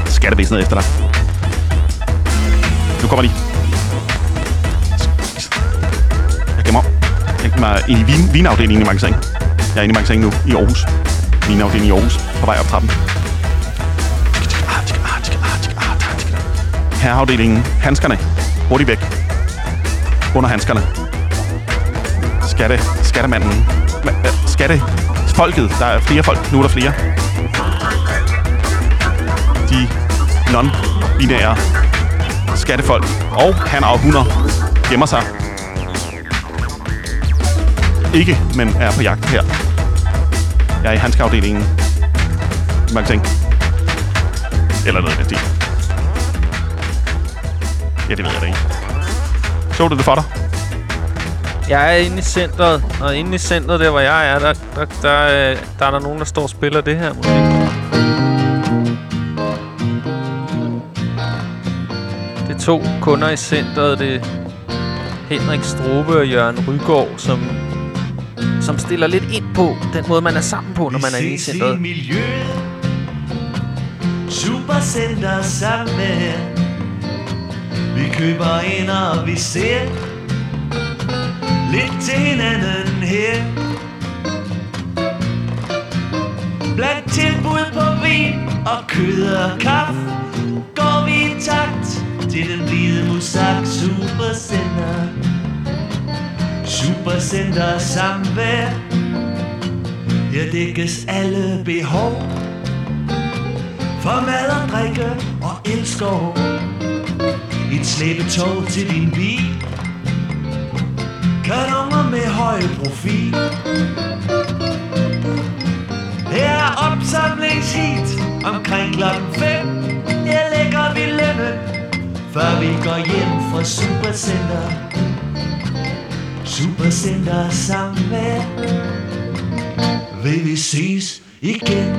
Skattevæsenet efter dig. Nu kommer de. Jeg gemmer. Jeg gemmer mig ind i vin, vinafdelingen i magasin. Jeg er inde i magasin nu i Aarhus. Vinafdelingen i Aarhus. På vej op trappen. Herreafdelingen. Handskerne. Hurtigt væk. Under handskerne. Skatte. Skattemanden. Skatte. Folket. Der er flere folk. Nu er der flere. De non-binære skattefolk og han og hunder gemmer sig. Ikke, men er på jagt her. Jeg er i handskeafdelingen. Man ting. Eller noget af det. Ja, det ved jeg da ikke. Så du det for dig? Jeg er inde i centret, og inde i centret, der hvor jeg er, der, der, der, øh, der er der nogen, der står og spiller det her musik. Det er to kunder i centret. Det er Henrik Strobe og Jørgen Rygaard, som, som stiller lidt ind på den måde, man er sammen på, når man er inde i centret. Supercenter sammen Vi køber ind og vi ser Lidt til hinanden her. Blandt tilbud på vin og kød og kaffe Går vi i takt til den blide musak Supercenter. Supercenter samvær. Her dækkes alle behov For mad og drikke og elskov. Et slæbetog til din bil. Kanoner med høj profil. Her er opsamlingshit omkring klokken 5 Jeg lægger vi lemme, Før vi går hjem fra Supercenter. Supercenter sammen med vil vi ses igen.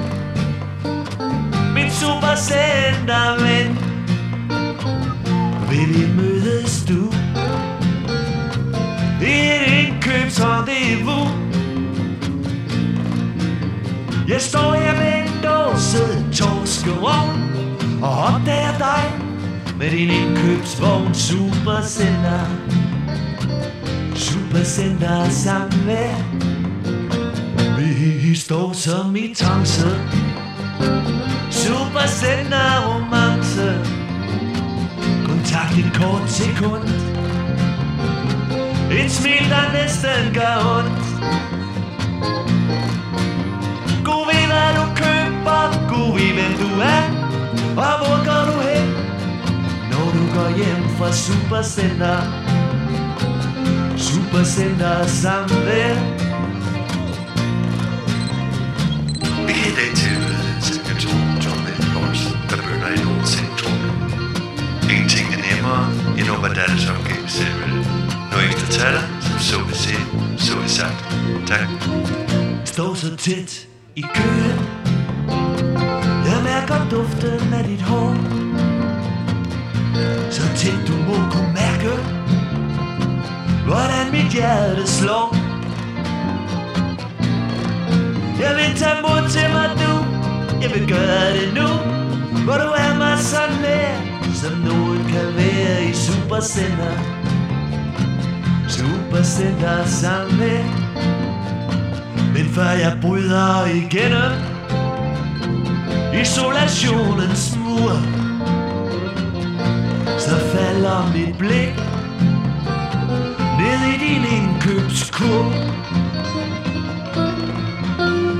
Mit supercenter ven Vil vi mødes du et indkøbsrendezvous Jeg står her med en dåse torskerogn Og opdager dig Med din indkøbsvogn Supercenter. Supercenter sammen med vi står som i trance. Supercenter romance Kontakt et kort sekund et smil, der næsten gør ondt God ved, hvad du køber God ved, hvem du er Og hvor går du hen Når du går hjem fra Supercenter Supercenter samvær Vi kan i dag tilbyde Stakator John Melfors, der bønder i nogen Centrum. Ingenting er nemmere, end at være deres opgave selv. Når efter taler, som så vi se, så vi sagt. Tak. Står så tæt i køen. Jeg mærker duften af dit hår. Så tæt du må kunne mærke Hvordan mit hjerte slår. Jeg vil tage mod til mig du Jeg vil gøre det nu. Hvor du er mig så nær Som nogen kan være i Supercenter Supercenter sammen med men før jeg bryder igennem Isolationens mur Så falder mit blik Ned i din indkøbskur.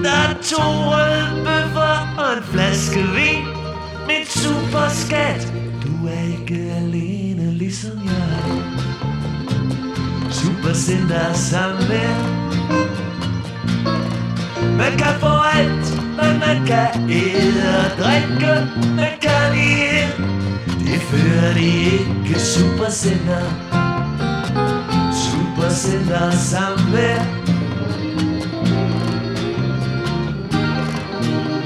Der er to røde bøffer og en flaske vin. Mit superskat Du er ikke alene ligesom jeg Supercenter samvær man kan få alt, men man kan æde og drikke. Man kan lide Det fører de ikke Supercenter Supercenter samvær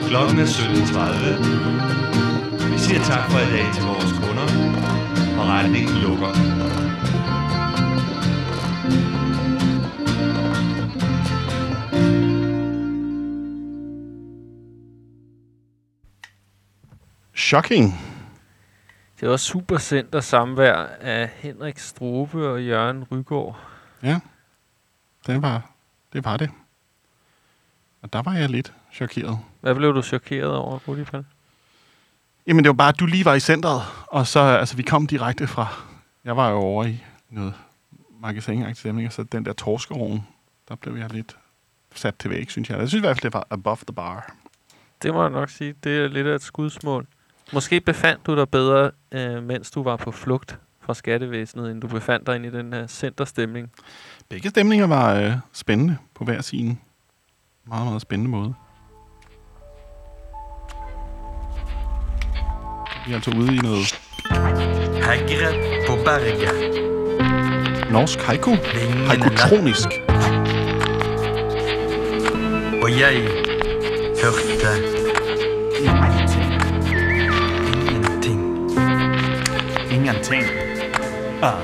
Klokken er 17.30. Vi siger tak for i dag til vores kunder, og retningen lukker. Shocking. Det var Supercenter samvær af Henrik Strobe og Jørgen Rygaard. Ja, det var det. Var det. Og der var jeg lidt chokeret. Hvad blev du chokeret over, Rudipal? Jamen, det var bare, at du lige var i centret, og så, altså, vi kom direkte fra, jeg var jo over i noget magasin stemning, og så den der torskeroen, der blev jeg lidt sat til væg, synes jeg. Jeg synes i hvert fald, det var above the bar. Det må jeg nok sige. Det er lidt af et skudsmål. Måske befandt du dig bedre, øh, mens du var på flugt fra skattevæsenet, end du befandt dig ind i den her centerstemning. Begge stemninger var øh, spændende på hver sin meget, meget spændende måde. Vi er altså ude i noget Hegre på berget. norsk haiku. Haikutronisk. Og jeg hørte Ah.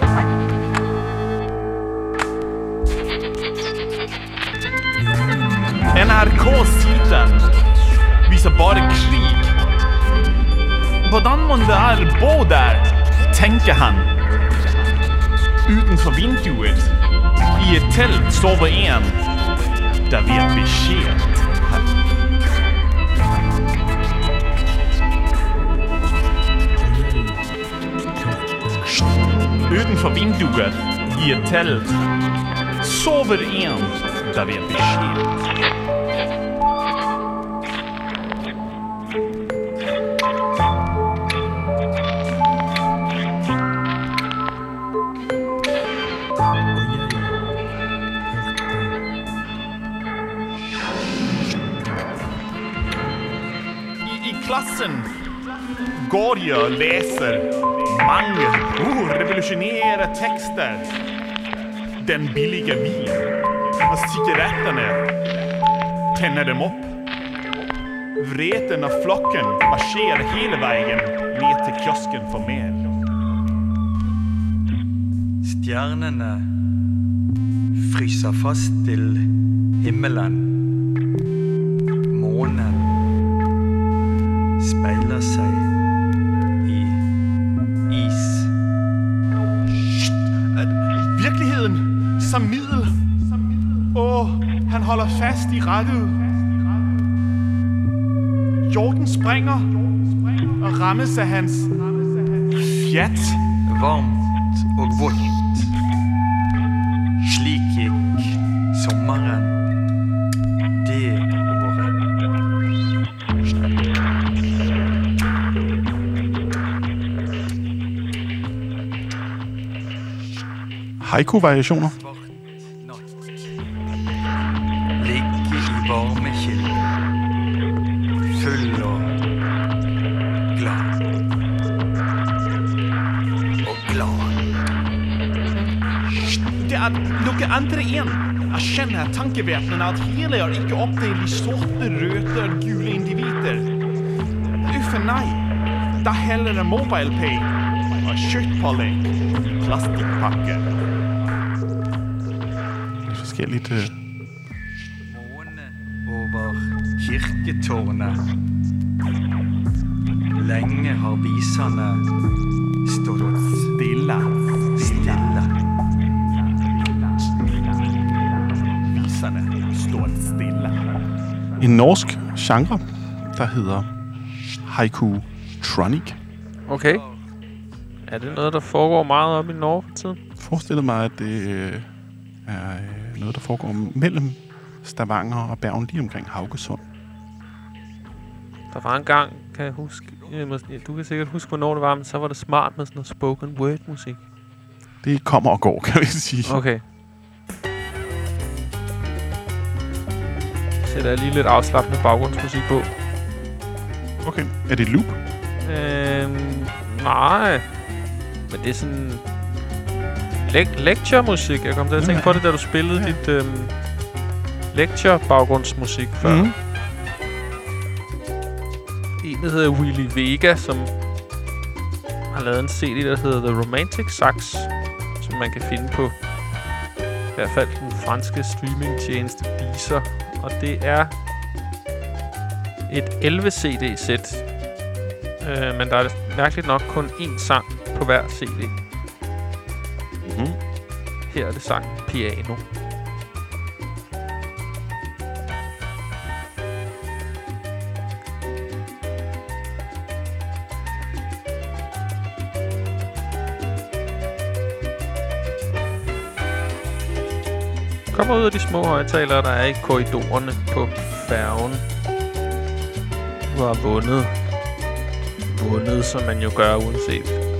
NRK-siden viser bare krig. Hvordan må det er bo der, tenker han. Utenfor vinduet, i et telt, sover en, der vet beskjed. Utenfor vinduet, i et telt, sover en, der vet beskjed. I, I klassen. Går jeg og læser mange oh, revolutionerade texter. Den billige vin og cigaretterna. Tänner dem upp. Vreten av flocken marscherar hela vägen ner till kiosken för mer. Stjärnorna fryser fast till himmelen. Rettet. Jorden springer og rammes af hans fjat. Varmt og vått. Slik gikk sommeren det året. Haiku-variationer. Jeg kjenner tankevæpnene at hele er ikke oppdelt i sorte, røde og gule individer. Uffe nei. Da heller det MobilePay og kjøttpålegg i plastikkpakker. Forskelligt øh, over kirketårnet. Lenge har visene stått. Stille. En norsk genre, der hedder Haiku Tronic. Okay. Er det noget, der foregår meget op i Norge for tiden? Forestillet mig, at det øh, er øh, noget, der foregår mellem Stavanger og Bergen, lige omkring Haugesund. Der var en gang, kan jeg huske, du kan sikkert huske, hvornår det var, men så var det smart med sådan noget spoken word musik. Det kommer og går, kan vi sige. Okay. Sætter jeg lige lidt afslappende baggrundsmusik på. Okay. Er det et loop? Øhm, nej. Men det er sådan... Le- lecture-musik. Jeg kom til at tænke på det, da du spillede ja. dit øhm, lecture-baggrundsmusik før. Mhm. En, der hedder Willy Vega, som har lavet en CD, der hedder The Romantic Sax, som man kan finde på i hvert fald den franske streamingtjeneste Deezer. Og det er et 11 CD-sæt. Øh, men der er mærkeligt nok kun én sang på hver CD. Mm-hmm. Her er det sangen Piano. Kommer ud af de små højtalere, der er i korridorerne på færgen. Du har vundet. Vundet, som man jo gør uanset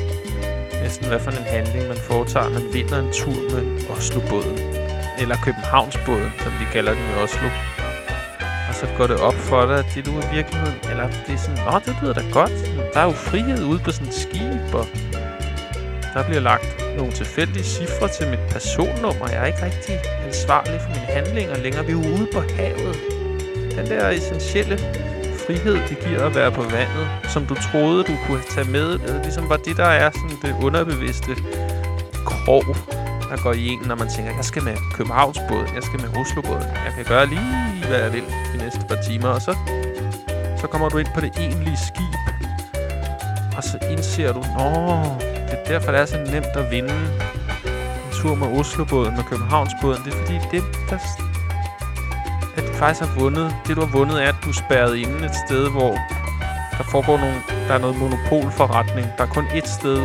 næsten hvad for en handling man foretager. Man vinder en tur med Oslobåden. Eller Københavnsbåden, som de kalder den i Oslo. Og så går det op for dig, at det du i virkeligheden... Eller det er sådan, Nå, det lyder da godt. Der er jo frihed ude på sådan et skib, og der bliver lagt nogle tilfældige cifre til mit personnummer. Jeg er ikke rigtig ansvarlig for mine handlinger længere. Vi er ude på havet. Den der essentielle frihed, det giver at være på vandet, som du troede, du kunne tage med. Det ligesom var det, der er sådan det underbevidste krog, der går i en, når man tænker, jeg skal med Københavnsbåden, jeg skal med Oslobåden. Jeg kan gøre lige, hvad jeg vil de næste par timer. Og så, så kommer du ind på det egentlige skib. Og så indser du, nå, derfor, det er så nemt at vinde en tur med Oslobåden, og Københavnsbåden. Det er fordi, det, der, at du faktisk har vundet. Det, du har vundet, er, at du er spærret inde et sted, hvor der foregår nogle, der er noget monopolforretning. Der er kun ét sted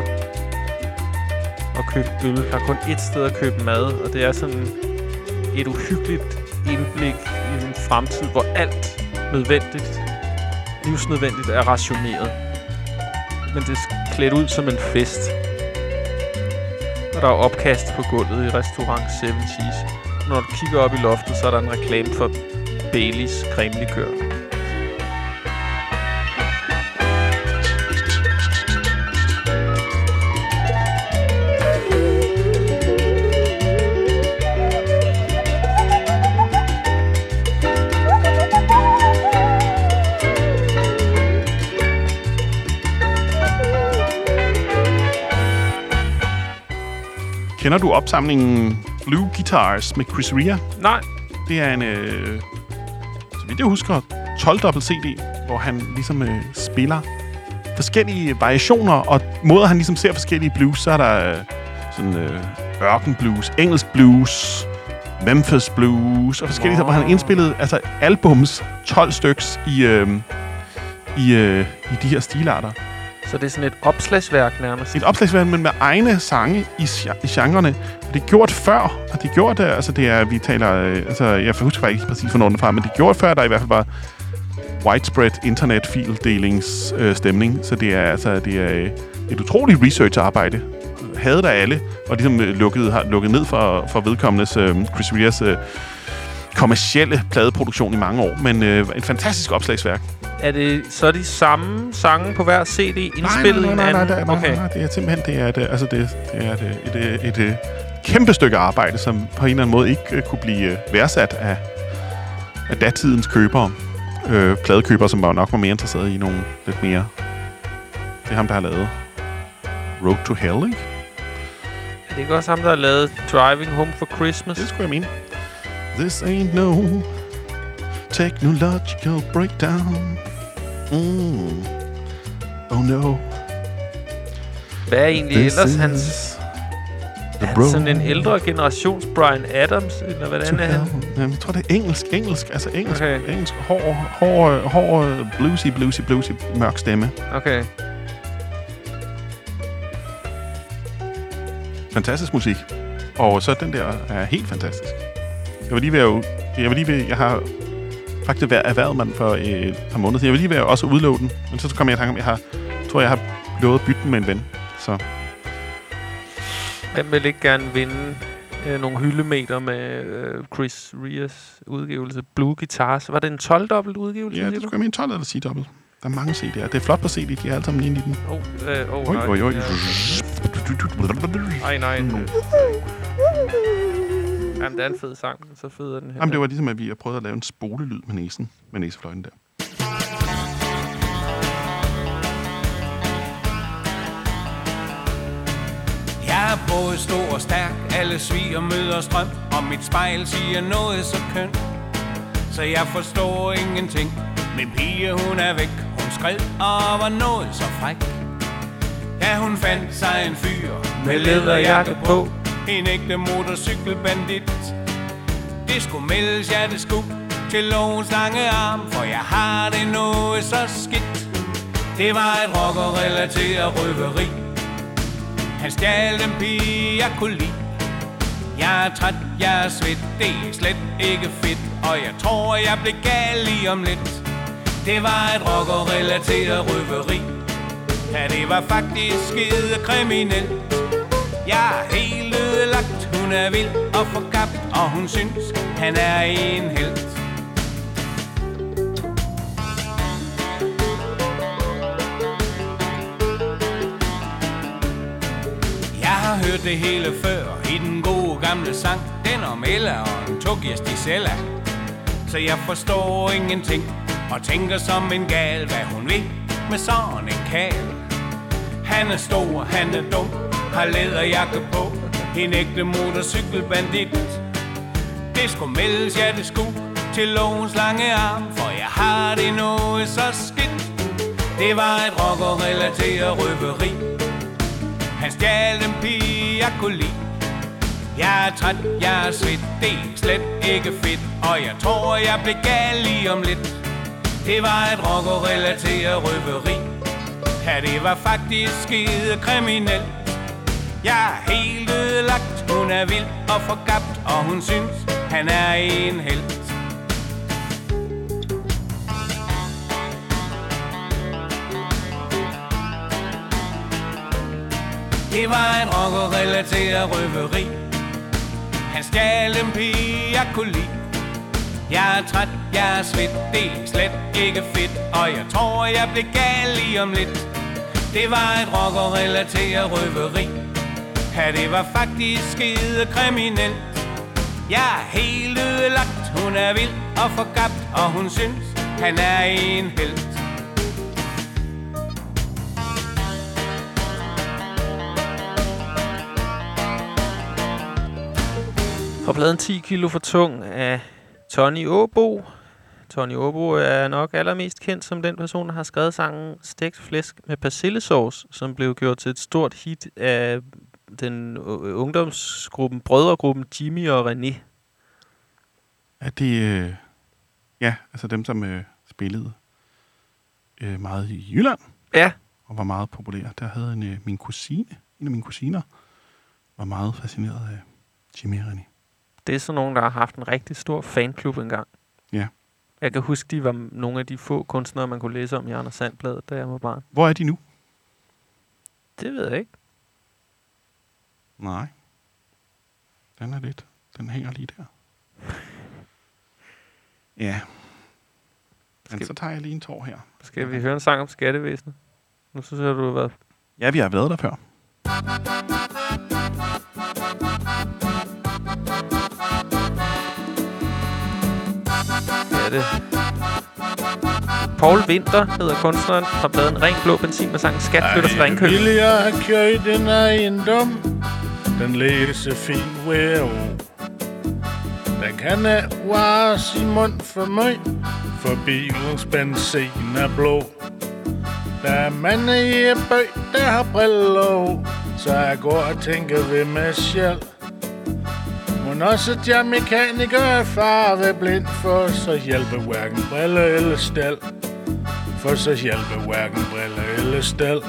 at købe øl. Der er kun ét sted at købe mad. Og det er sådan et uhyggeligt indblik i en fremtid, hvor alt nødvendigt, livsnødvendigt er rationeret. Men det er klædt ud som en fest. Og der er opkast på gulvet i restaurant Seven Seas. Når du kigger op i loftet, så er der en reklame for Baileys cremelikør. Kender du opsamlingen Blue Guitars med Chris Rea? Nej. Det er en, øh, så vidt jeg husker, 12-dobbelt CD, hvor han ligesom øh, spiller forskellige variationer, og måder han ligesom ser forskellige blues, så er der øh, sådan øh, ørken blues, engelsk blues, Memphis blues, og forskellige, wow. hvor han har indspillet altså albums, 12 styks i, øh, i, øh, i de her stilarter. Så det er sådan et opslagsværk nærmest. Et opslagsværk, men med egne sange i, i genrerne. Og det er gjort før, og det er gjort, øh, altså det er, vi taler, øh, altså jeg husker ikke præcis, hvornår den fra, men det er gjort før, der i hvert fald var widespread internetfildelings øh, stemning. Så det er altså, det er øh, et utroligt researcharbejde. Havde der alle, og ligesom lukket, har lukket ned for, for vedkommendes øh, Chris Reas øh, kommercielle pladeproduktion i mange år, men øh, et fantastisk opslagsværk. Er det så de samme sange på hver CD indspillet nej, nej, i en nej, anden? nej, nej, nej, nej, det er simpelthen det er et, øh, altså det, det er et, et, et, et, et kæmpe stykke arbejde, som på en eller anden måde ikke øh, kunne blive øh, værdsat af, af datidens købere. Øh, pladekøbere, som var nok var mere interesseret i nogle lidt mere... Det er ham, der har lavet Road to Hell, ikke? Er det ikke også ham, der har lavet Driving Home for Christmas? Det skulle jeg mene. This ain't no technological breakdown. Mm. Oh no. Hvad er egentlig This ellers hans... Er han sådan en ældre generations Brian Adams, eller hvordan er han? Jamen, jeg tror, det er engelsk. Engelsk, altså engelsk. Okay. Engelsk. Hård, hård, hård, bluesy, bluesy, bluesy, mørk stemme. Okay. Fantastisk musik. Og så den der er helt fantastisk. Jeg var lige ved at... Jeg, var lige ved, jeg har faktisk været den for øh, et par måneder siden. Jeg var lige ved at også udlåne den. Men så kom jeg i tanke om, jeg har, tror, jeg har lovet at bytte den med en ven. Så Hvem vil ikke gerne vinde øh, nogle hyldemeter med øh, Chris Reas udgivelse? Blue Guitars. Var det en 12-dobbelt udgivelse? ja, det skulle jeg mene 12 eller 10 dobbelt. Der er mange CD'er. Det er flot på CD. De er alle sammen inde i den. Oh, øh, oh, Oj, nej. oj, oj. Ej, nej. det- Jamen, det er en fed sang. Så fed er den her. Jamen, det var ligesom, at vi har prøvet at lave en spolelyd med næsen. Med næsefløjten der. Jeg er både stor og stærk, alle sviger møder strøm, og mit spejl siger noget så kønt. Så jeg forstår ingenting. Min pige, hun er væk, hun skred og var noget så fræk. Ja, hun fandt sig en fyr Med læderjakke på. En ægte motorcykelbandit. Det skulle meldes, ja det skulle til lovens lange arm, for jeg har det noget så skidt. Det var et rocker-relateret røveri. Han stjal den pige, jeg kunne lide. Jeg er træt, jeg er svedt, det er slet ikke fedt Og jeg tror, jeg blev gal lige om lidt Det var et rocker-relateret røveri Ja, det var faktisk skide kriminelt Jeg er helt ødelagt, hun er vild og forkabt Og hun synes, han er en helt. Jeg har hørt det hele før i den gode gamle sang. Den om Ella og en Tokias Gisella Så jeg forstår ingenting Og tænker som en gal, hvad hun vil med sådan en kal Han er stor, han er dum Har læderjakke på. En ægte motorcykelbandit. Det skulle meldes, ja det skulle Til lovens lange arm For jeg har det noget så skidt. Det var et rocker-relateret røveri. Han stjal en pige, jeg kunne lide. Jeg er træt, jeg er svedt, det er slet ikke fedt Og jeg tror, jeg blev gal lige om lidt. Det var et rocker-relateret røveri. Ja, det var faktisk skide kriminelt. Jeg er helt ødelagt, hun er vild og forgabt Og hun synes, han er en helt. Det var en rocker-relateret røveri. Han stjal en pige, jeg kunne lide. Jeg er træt, jeg er svedt, det er slet ikke fedt Og jeg tror, jeg bliver gal lige om lidt. Det var et rocker-relateret røveri. Ja, det var faktisk skide kriminelt. Jeg er helt ødelagt, hun er vild og forgabt Og hun synes, han er en helt. Fra pladen 10 kilo for tung af Tony Åbo. Tony Åbo er nok allermest kendt som den person, der har skrevet sangen Stegt flæsk med persillesauce, som blev gjort til et stort hit af den u- ungdomsgruppen, brødregruppen Jimmy og René. Er det... Øh, ja, altså dem, som øh, spillede øh, meget i Jylland. Ja. Og var meget populære. Der havde en, øh, min kusine, en af mine kusiner, var meget fascineret af Jimmy og René. Det er sådan nogen, der har haft en rigtig stor fanklub engang. Ja. Jeg kan huske, de var nogle af de få kunstnere, man kunne læse om i Anders Sandbladet, da jeg var barn. Hvor er de nu? Det ved jeg ikke. Nej. Den er lidt... Den hænger lige der. Ja. Men Skal- så tager jeg lige en tår her. Skal vi høre en sang om skattevæsenet? Nu synes jeg, du har været... Ja, vi har været der før. Ja, det Paul Winter hedder kunstneren fra pladen Ren Blå Benzin med sangen Skat flytter til Ringkøbing. Ville jeg have købt en ejendom, den læse fint hver. Den kan af vares i mund for mig, for bilens benzin er blå. Der er mand i en bøg, der har briller så jeg går og tænker ved mig selv. Men også at jeg mekaniker er farve blind, for så hjælper hverken briller eller stel. For så hjælper hverken briller eller stel.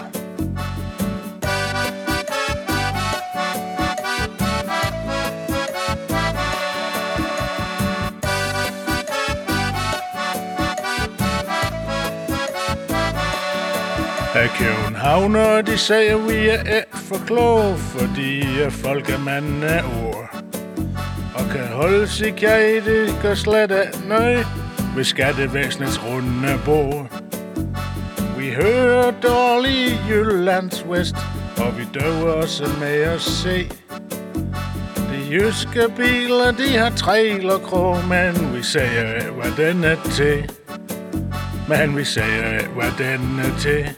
Af Københavner, de siger, vi er et for kloge, fordi folk er mand af ord. Og kan holde sig kæde, det gør slet ikke nøje ved skattevæsenets runde bord. Vi hører dårlig Jyllands Vest, og vi døver os med at se. De jyske biler, de har trailerkrog, men vi siger hvad den er til. Men vi siger hvad den er til.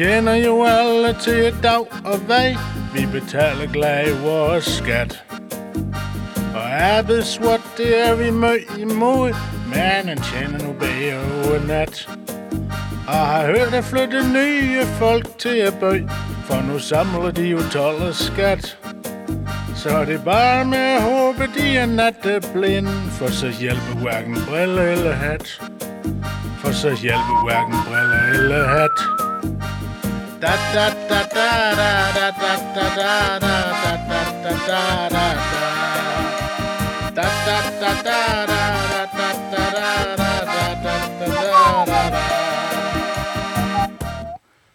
Tjener jo alle til et dag og vej. Vi betaler glad i vores skat. Og arbejdswat, det er vi møg imod. Men han tjener nu bedre over nat. Og har hørt at flytte nye folk til at bøg. For nu samler de jo 12 og skat. Så det er bare med at håbe, de er natteblinde. for så hjælper hverken briller eller hat. For så hjælper hverken briller eller hat.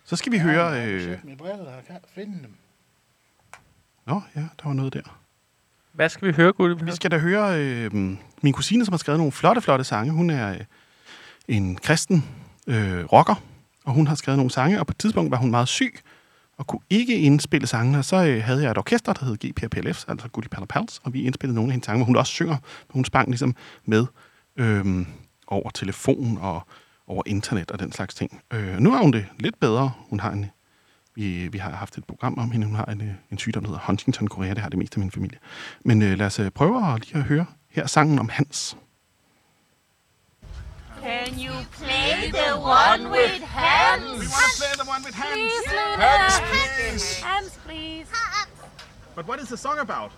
Så skal vi høre... Øh... Mine briller, jeg kan finde dem. Nå, ja, der var noget der. Hvad skal vi høre, Gulli? Vi skal da høre øh, min kusine, som har skrevet nogle flotte, flotte sange. Hun er øh, en kristen øh, rocker, og hun har skrevet nogle sange, og på et tidspunkt var hun meget syg, og kunne ikke indspille sangene. Så øh, havde jeg et orkester, der hed GPRPLF, altså Gulli Paller Pals, og vi indspillede nogle af hendes sange, hvor hun også synger. Men hun sprang ligesom med øh, over telefon og over internet og den slags ting. Øh, nu er hun det lidt bedre. Hun har en, vi, vi har haft et program om hende. Hun har en, øh, en sygdom, der hedder Huntington Korea. Det har det meste af min familie. Men øh, lad os øh, prøve at lige at høre her sangen om Hans. Can you play the one with hands? We want to play the one with hands. Please, Luna. Hands, please. Hands, please. But what is the song about?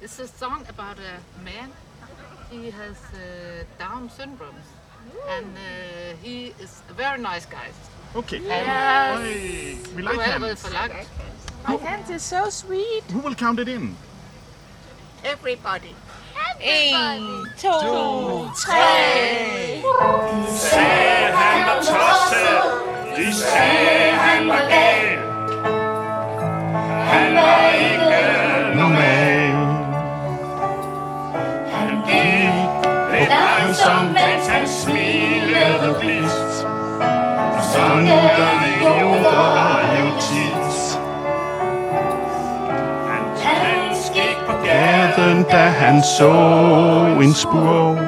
It's a song about a man. He has uh, Down syndrome, and uh, he is a very nice guy. Okay. And, Yes. Hey, we like hands. for langt. My hands is so sweet. Who will count it in? Everybody. En, to, tre. Sagde han var tosset, de sagde han var gal. Han var ikke normal. Han gik lidt langsomt, mens han smilede blidt. Og sådan gør idioter jo tit. Verden, da han så en spurv.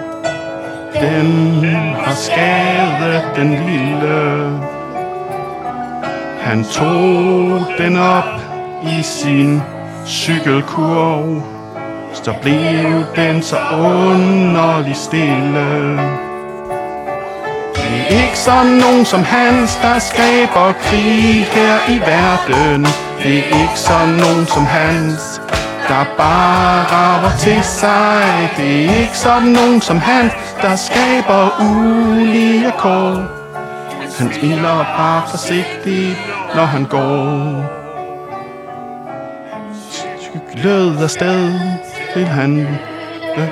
Den har skadet den lille. Han tog den op i sin cykelkurv. Så blev den så underlig stille. Det er ikke sådan nogen som Hans, der skaber krig her i verden. Det er ikke sådan nogen som Hans, der bare rager til sig. Det er ikke sådan nogen som han, der skaber ulige kår. Han smiler bare forsigtigt, når han går. Cyklede afsted til han øh,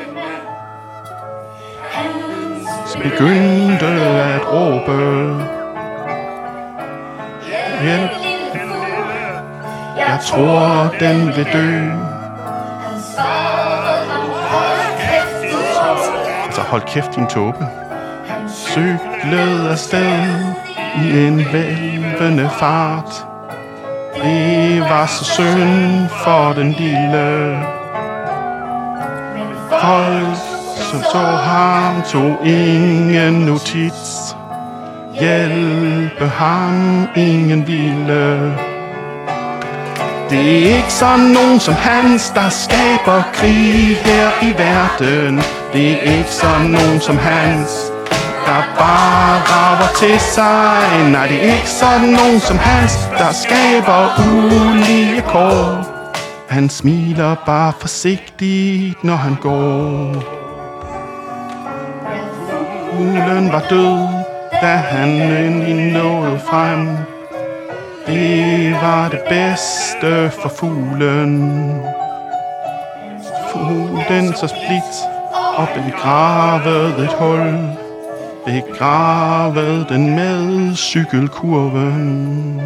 begyndte at råbe. Hjælp. Jeg tror, den vil dø. Hold kæft, din tåbe. Cyklede afsted i en vælvende fart. Det var så synd for den lille. Folk, som så ham, tog ingen notits. Hjælpe ham, ingen ville. Det er ikke sådan nogen som Hans, der skaber krig her i verden. Det er ikke sådan nogen som Hans, der bare rager til sig. Nej, det er ikke sådan nogen som Hans, der skaber ulige kår. Han smiler bare forsigtigt, når han går. Fuglen var død, da han endelig nåede frem. Det var det bedste for fuglen. Fuglen så split og begravede et hul. Begravede den med cykelkurven.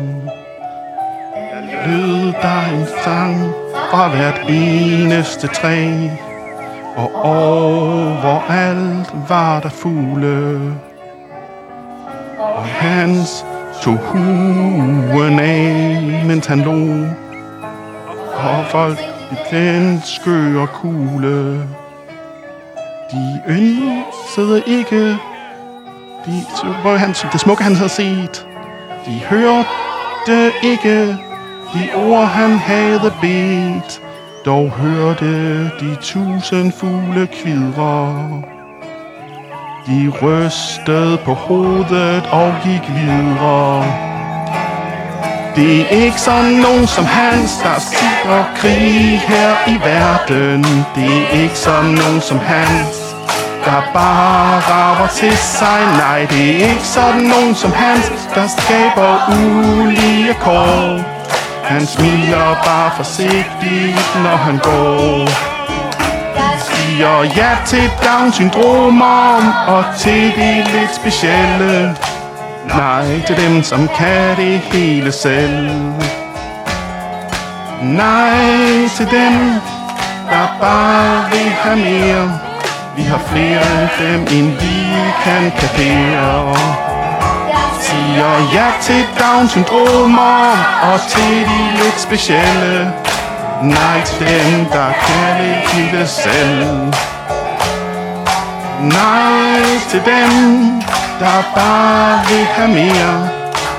Lød der en sang fra hvert eneste træ. Og overalt var der fugle. Og hans tog huen af, mens han lå. Og folk i den skøre kugle. De ønsede ikke, de, hvor han, det smukke han havde set. De hørte ikke de ord han havde bedt. Dog hørte de tusind fugle kvidre. De rystede på hovedet og gik videre. Det er ikke sådan nogen som Hans, der siger krig her i verden. Det er ikke sådan nogen som Hans, der bare rager til sig. Nej, det er ikke sådan nogen som Hans, der skaber ulige kår. Han smiler bare forsigtigt, når han går. Siger ja til Down-syndromer og til det lidt specielle. Nej til dem, som kan det hele selv. Nej til dem, der bare vil have mere. Vi har flere end dem, end vi kan kapere. Siger ja til Down-syndromer og til de lidt specielle. Nej til dem, der kan det hele selv. Nej til dem, der bare vil have mere.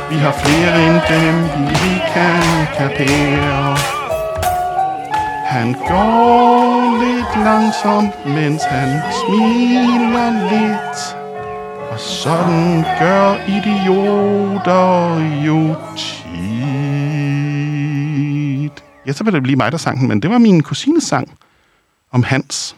Vi har flere end dem, vi kan kapere. Han går lidt langsomt, mens han smiler lidt. Og sådan gør idioter jo tit. Ja, så vil det blive mig, der sang den, men det var min kusines sang om Hans.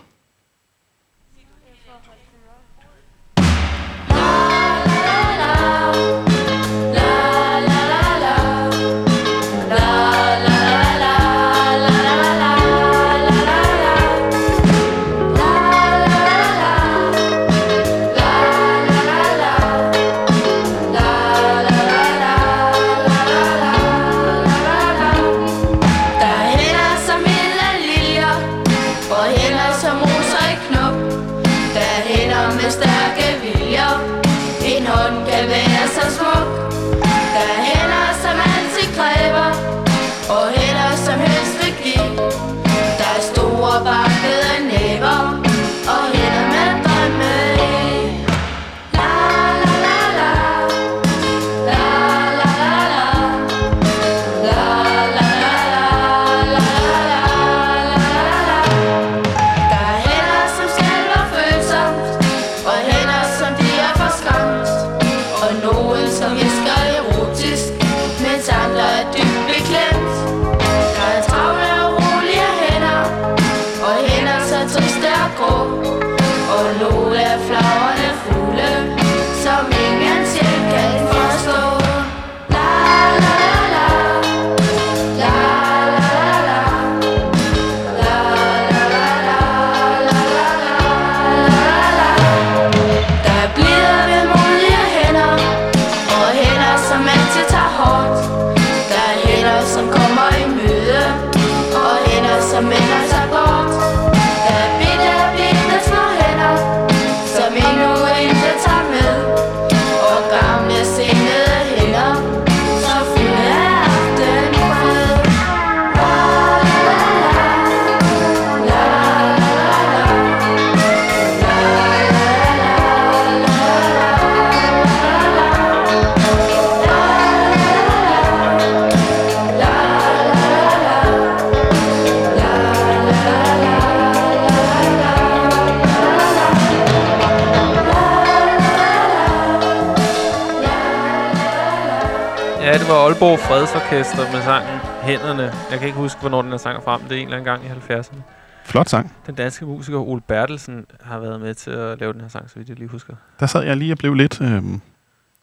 Aalborg Fredsorkester med sangen Hænderne. Jeg kan ikke huske, hvornår den er sang frem. Det er en eller anden gang i 70'erne. Flot sang. Den danske musiker Ole Bertelsen har været med til at lave den her sang, så vidt jeg lige husker. Der sad jeg lige og blev lidt... Øh,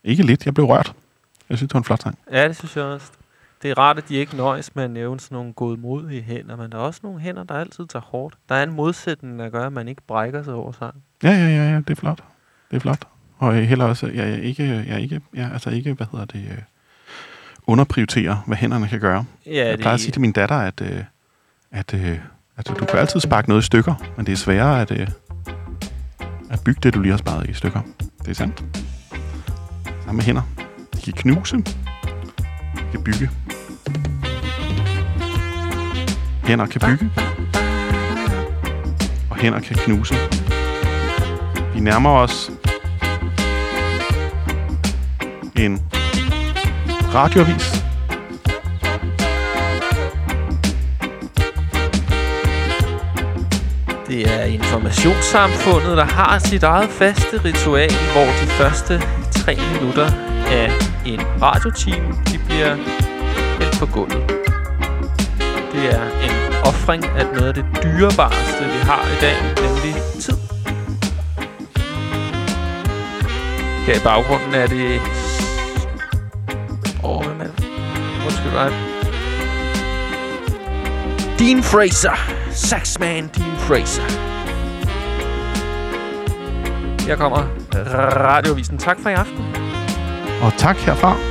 ikke lidt, jeg blev rørt. Jeg synes, det var en flot sang. Ja, det synes jeg også. Det er rart, at de ikke nøjes med at nævne sådan nogle godmodige hænder, men der er også nogle hænder, der altid tager hårdt. Der er en modsætning, der gør, at man ikke brækker sig over sang. Ja, ja, ja, ja, det er flot. Det er flot. Og heller også, jeg, jeg ikke, jeg ikke, jeg, altså ikke, hvad hedder det, øh, underprioritere, hvad hænderne kan gøre. Ja, jeg det- plejer at sige til min datter, at, øh, at øh, altså, du kan altid sparke noget i stykker, men det er sværere at, øh, at bygge det, du lige har sparet i stykker. Det er sandt. Samme med hænder. De kan knuse. De kan bygge. Hænder kan bygge. Og hænder kan knuse. Vi nærmer os en radioavis. Det er informationssamfundet, der har sit eget faste ritual, hvor de første tre minutter af en radiotime, de bliver på gulvet. Det er en offring af noget af det dyrebareste, vi har i dag, nemlig tid. Her i baggrunden er det... Åh, oh, det? Undskyld mig. Dean Fraser. Saxman Dean Fraser. Her kommer Radiovisen. Tak for i aften. Og tak herfra.